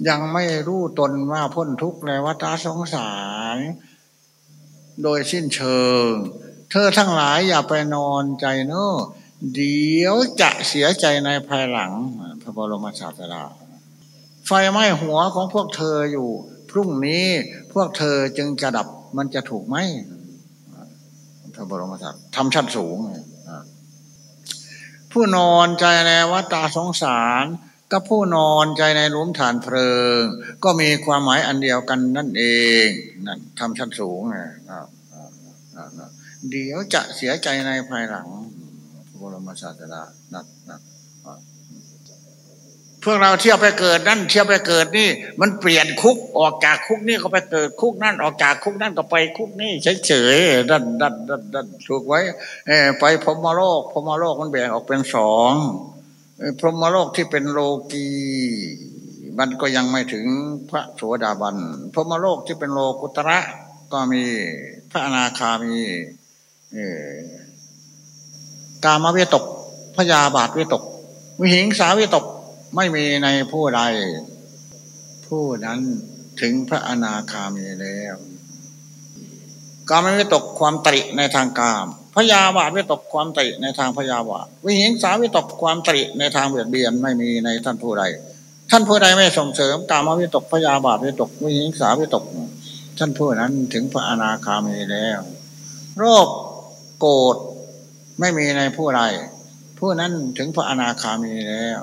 ยังไม่รู้ตนว่าพ้นทุกข์ในวัฏสงสารโดยสิ้นเชิง เธอทั้งหลายอย่าไปนอนใจเนอะ เดี๋ยวจะเสียใจในภายหลัง พระบรมศาสดาไฟไหม้หัวของพวกเธออยู่ พรุ่งนี้พวกเธอจึงจะดับมันจะถูกไหมพระบรมศาสดาทำชั้นสูง ผู้นอนใจในวัฏสงสารกับผู้นอนใจในหลุมฐานเพลิง ก็มีความหมายอันเดียวกันนั่นเองนั่นทำชั้นสูงนะเดี๋ยวจะเสียใจในภายหลัง บรมศาสดานั่นนั่นพวกเราเที่ยวไปเกิดนั่นเที่ยวไปเกิดนี่ มันเปลี่ยนคุกออกจากคุกนี่ก็ไปเกิดคุกนั่นออกจากคุกนั่นก็ไปคุกนี่เฉยๆดันดันดันดันถูกไว้ไปพรมโลกพรมโลกมันแบ่งออกเป็นสองพรมโลกที่เป็นโลกีมันก็ยังไม่ถึงพระโสดาบันพรมโลกที่เป็นโลกุตระก็มีพระอนาคามี กามเวตกพยาบาทเวตก วิหิงสาเวตกไม่มีในผู้ใด ผู้นั้นถึงพระอนาคามีแล้ว กามไม่ตกความตริในทางกาม พยาบาทไม่ตกความตริในทางพยาบาท วิหิงสาไม่ตกความตริในทางเบียดเบียนไม่มีในท่านผู้ใด ท่านผู้ใดไม่ส่งเสริมกามวิตกพยาบาทวิตก วิหิงสาวิตก ท่านผู้นั้นถึงพระอนาคามีแล้ว โรคโกรธ ไม่มีในผู้ใดผู้นั้นถึงพระอนาคามีแล้ว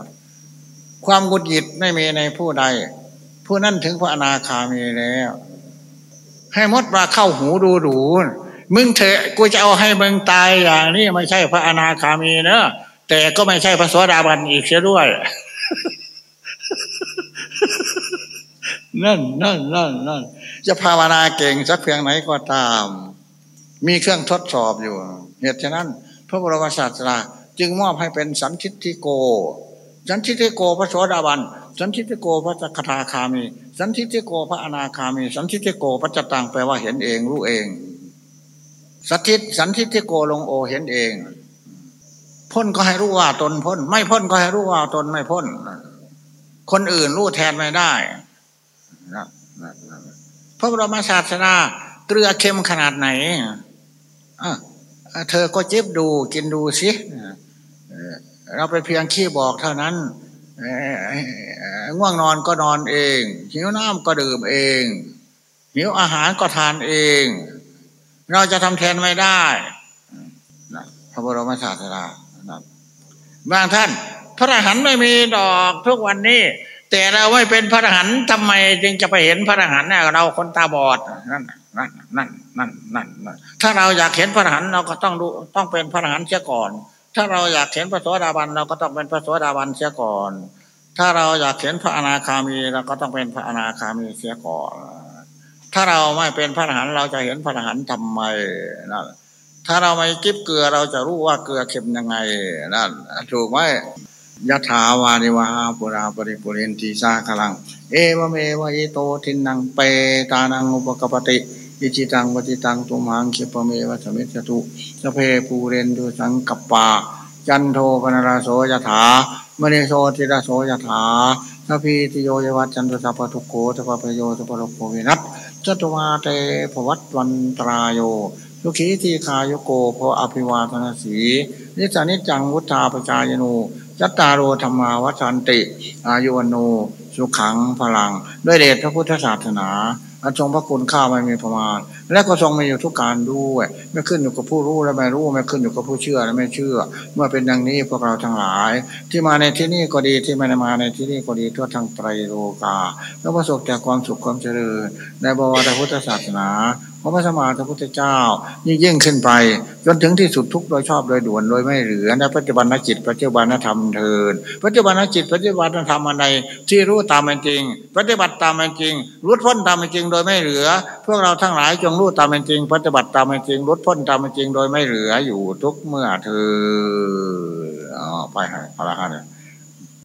ความกุดหยิดไม่มีในผู้ใด ผู้นั้นถึงพระอนาคามีแล้ว ให้มดมาเข้าหูดูดูมึงเถอะกูจะเอาให้มึงตายอย่างนี้ไม่ใช่พระอนาคามีเนอะแต่ก็ไม่ใช่พระสวสดาบันอีกเสียด้วย นั่นนั่นนั่นนั่นจะภาวนาเก่งสักเพียงไหนก็ตาม มีเครื่องทดสอบอยู่ เหตุฉะนั้น ระบรมศาสดาจึงมอบให้เป็นสันทิฏโก สันทิฏโกพระสวสดาบัน สันทิฏโกพระคาคามี สันทิฏโกพระอนาคามี สันทิฏโกพระจตังแปลว่าเห็นเองรู้เอง สัติสันทิฏโกลงโอเห็นเอง พ้นก็ให้รู้ว่าตนพ้น ไม่พ้นก็ให้รู้ว่าตนไม่พ้น คนอื่นรู้แทนไม่ได้พระบรมศาสนาเกลือเค็มขนาดไหน เธอก็เจ็บดูกินดูสิเราไปเพียงขี้บอกเท่านั้นง่วงนอนก็นอนเอง หิวน้ำก็ดื่มเอง หิวอาหารก็ทานเอง เราจะทำแทนไม่ได้พระบรมศาสดาบางท่าน พระอรหันต์ไม่มีดอกทุกวันนี้ แต่เราไม่เป็นพระอรหันต์ทำไมจึงจะไปเห็นพระอรหันต์เนี่ยเราคนตาบอดนั่นนั่นนั่น นั่นนั่นถ้าเราอยากเห็นพระอรหันต์เราก็ต้องดูต้องเป็นพระอรหันต์เสียก่อน ถ้าเราอยากเห็นพระโสดาบันเราก็ต้องเป็นพระโสดาบันเสียก่อน ถ้าเราอยากเห็นพระอนาคามีเราก็ต้องเป็นพระอนาคามีเสียก่อน ถ้าเราไม่เป็นพระอรหันต์เราจะเห็นพระอรหันต์ทำไมนั่นถ้าเราไม่กินเกลือเราจะรู้ว่าเกลือเค็มยังไงนั่นถูกไหมยะถาวานิวาปุราปริปุเรนทีสาคลัง เอวเมวะอิโตทินังเปตานังอุปกปติ อิจิตังปฏิตังตุมังคิปเมวะสมิจตุสเพปูเรนตุสังกปา จันโทปนราโสยถามณีโสติราโสยถาสัพพิติโยยวัจันตุสัพพทุโกสัพพโยสัพพโลโกวินัสจตุวาเตภวัตวันตรายโยลุขีทีคายโกโพอภิวาทนาสีนิสานิจังวุฒาปจายโนจัตตารโอธรรมาวัชันติ อายุวโนสุขังพลัง ด้วยเดชพระพุทธศาสนา อันทรงพระคุณข้าไม่มีประมาณ และก็ทรงมีอยู่ทุกการด้วยไม่ขึ้นอยู่กับผู้รู้และไม่รู้ไม่ขึ้นอยู่กับผู้เชื่อและไม่เชื่อ เมื่อเป็นดังนี้พวกเราทั้งหลาย ที่มาในที่นี้ก็ดีที่ไม่ได้มาในที่นี้ก็ดีทั่วทั้งไตรโลกา แล้วประสบแต่ความสุขความเจริญในบวรพุทธศาสนา พระพระสมมาพระพุทธเจ้า ยิ่งยิ่งขึ้นไป จนถึงที่สุดทุกโดยชอบโดยด่วนโดยไม่เหลือในปัจจุบันนจิตปัจจุบันนธรรมเทินปัจจุบันนจิตปัจจุบันนธรรมอะไรที่รู้ตามเป็นจริง ปฏิบัติตามเป็นจริงรู้พ้นตามเป็นจริงโดยไม่เหลือ พวกเราทั้งหลายจงรู้ตามเป็นจริง ปฏิบัติตามเป็นจริงรู้พ้นตามเป็นจริงโดยไม่เหลืออยู่ทุกเมื่อเธออ๋อไปหาพระรหันต์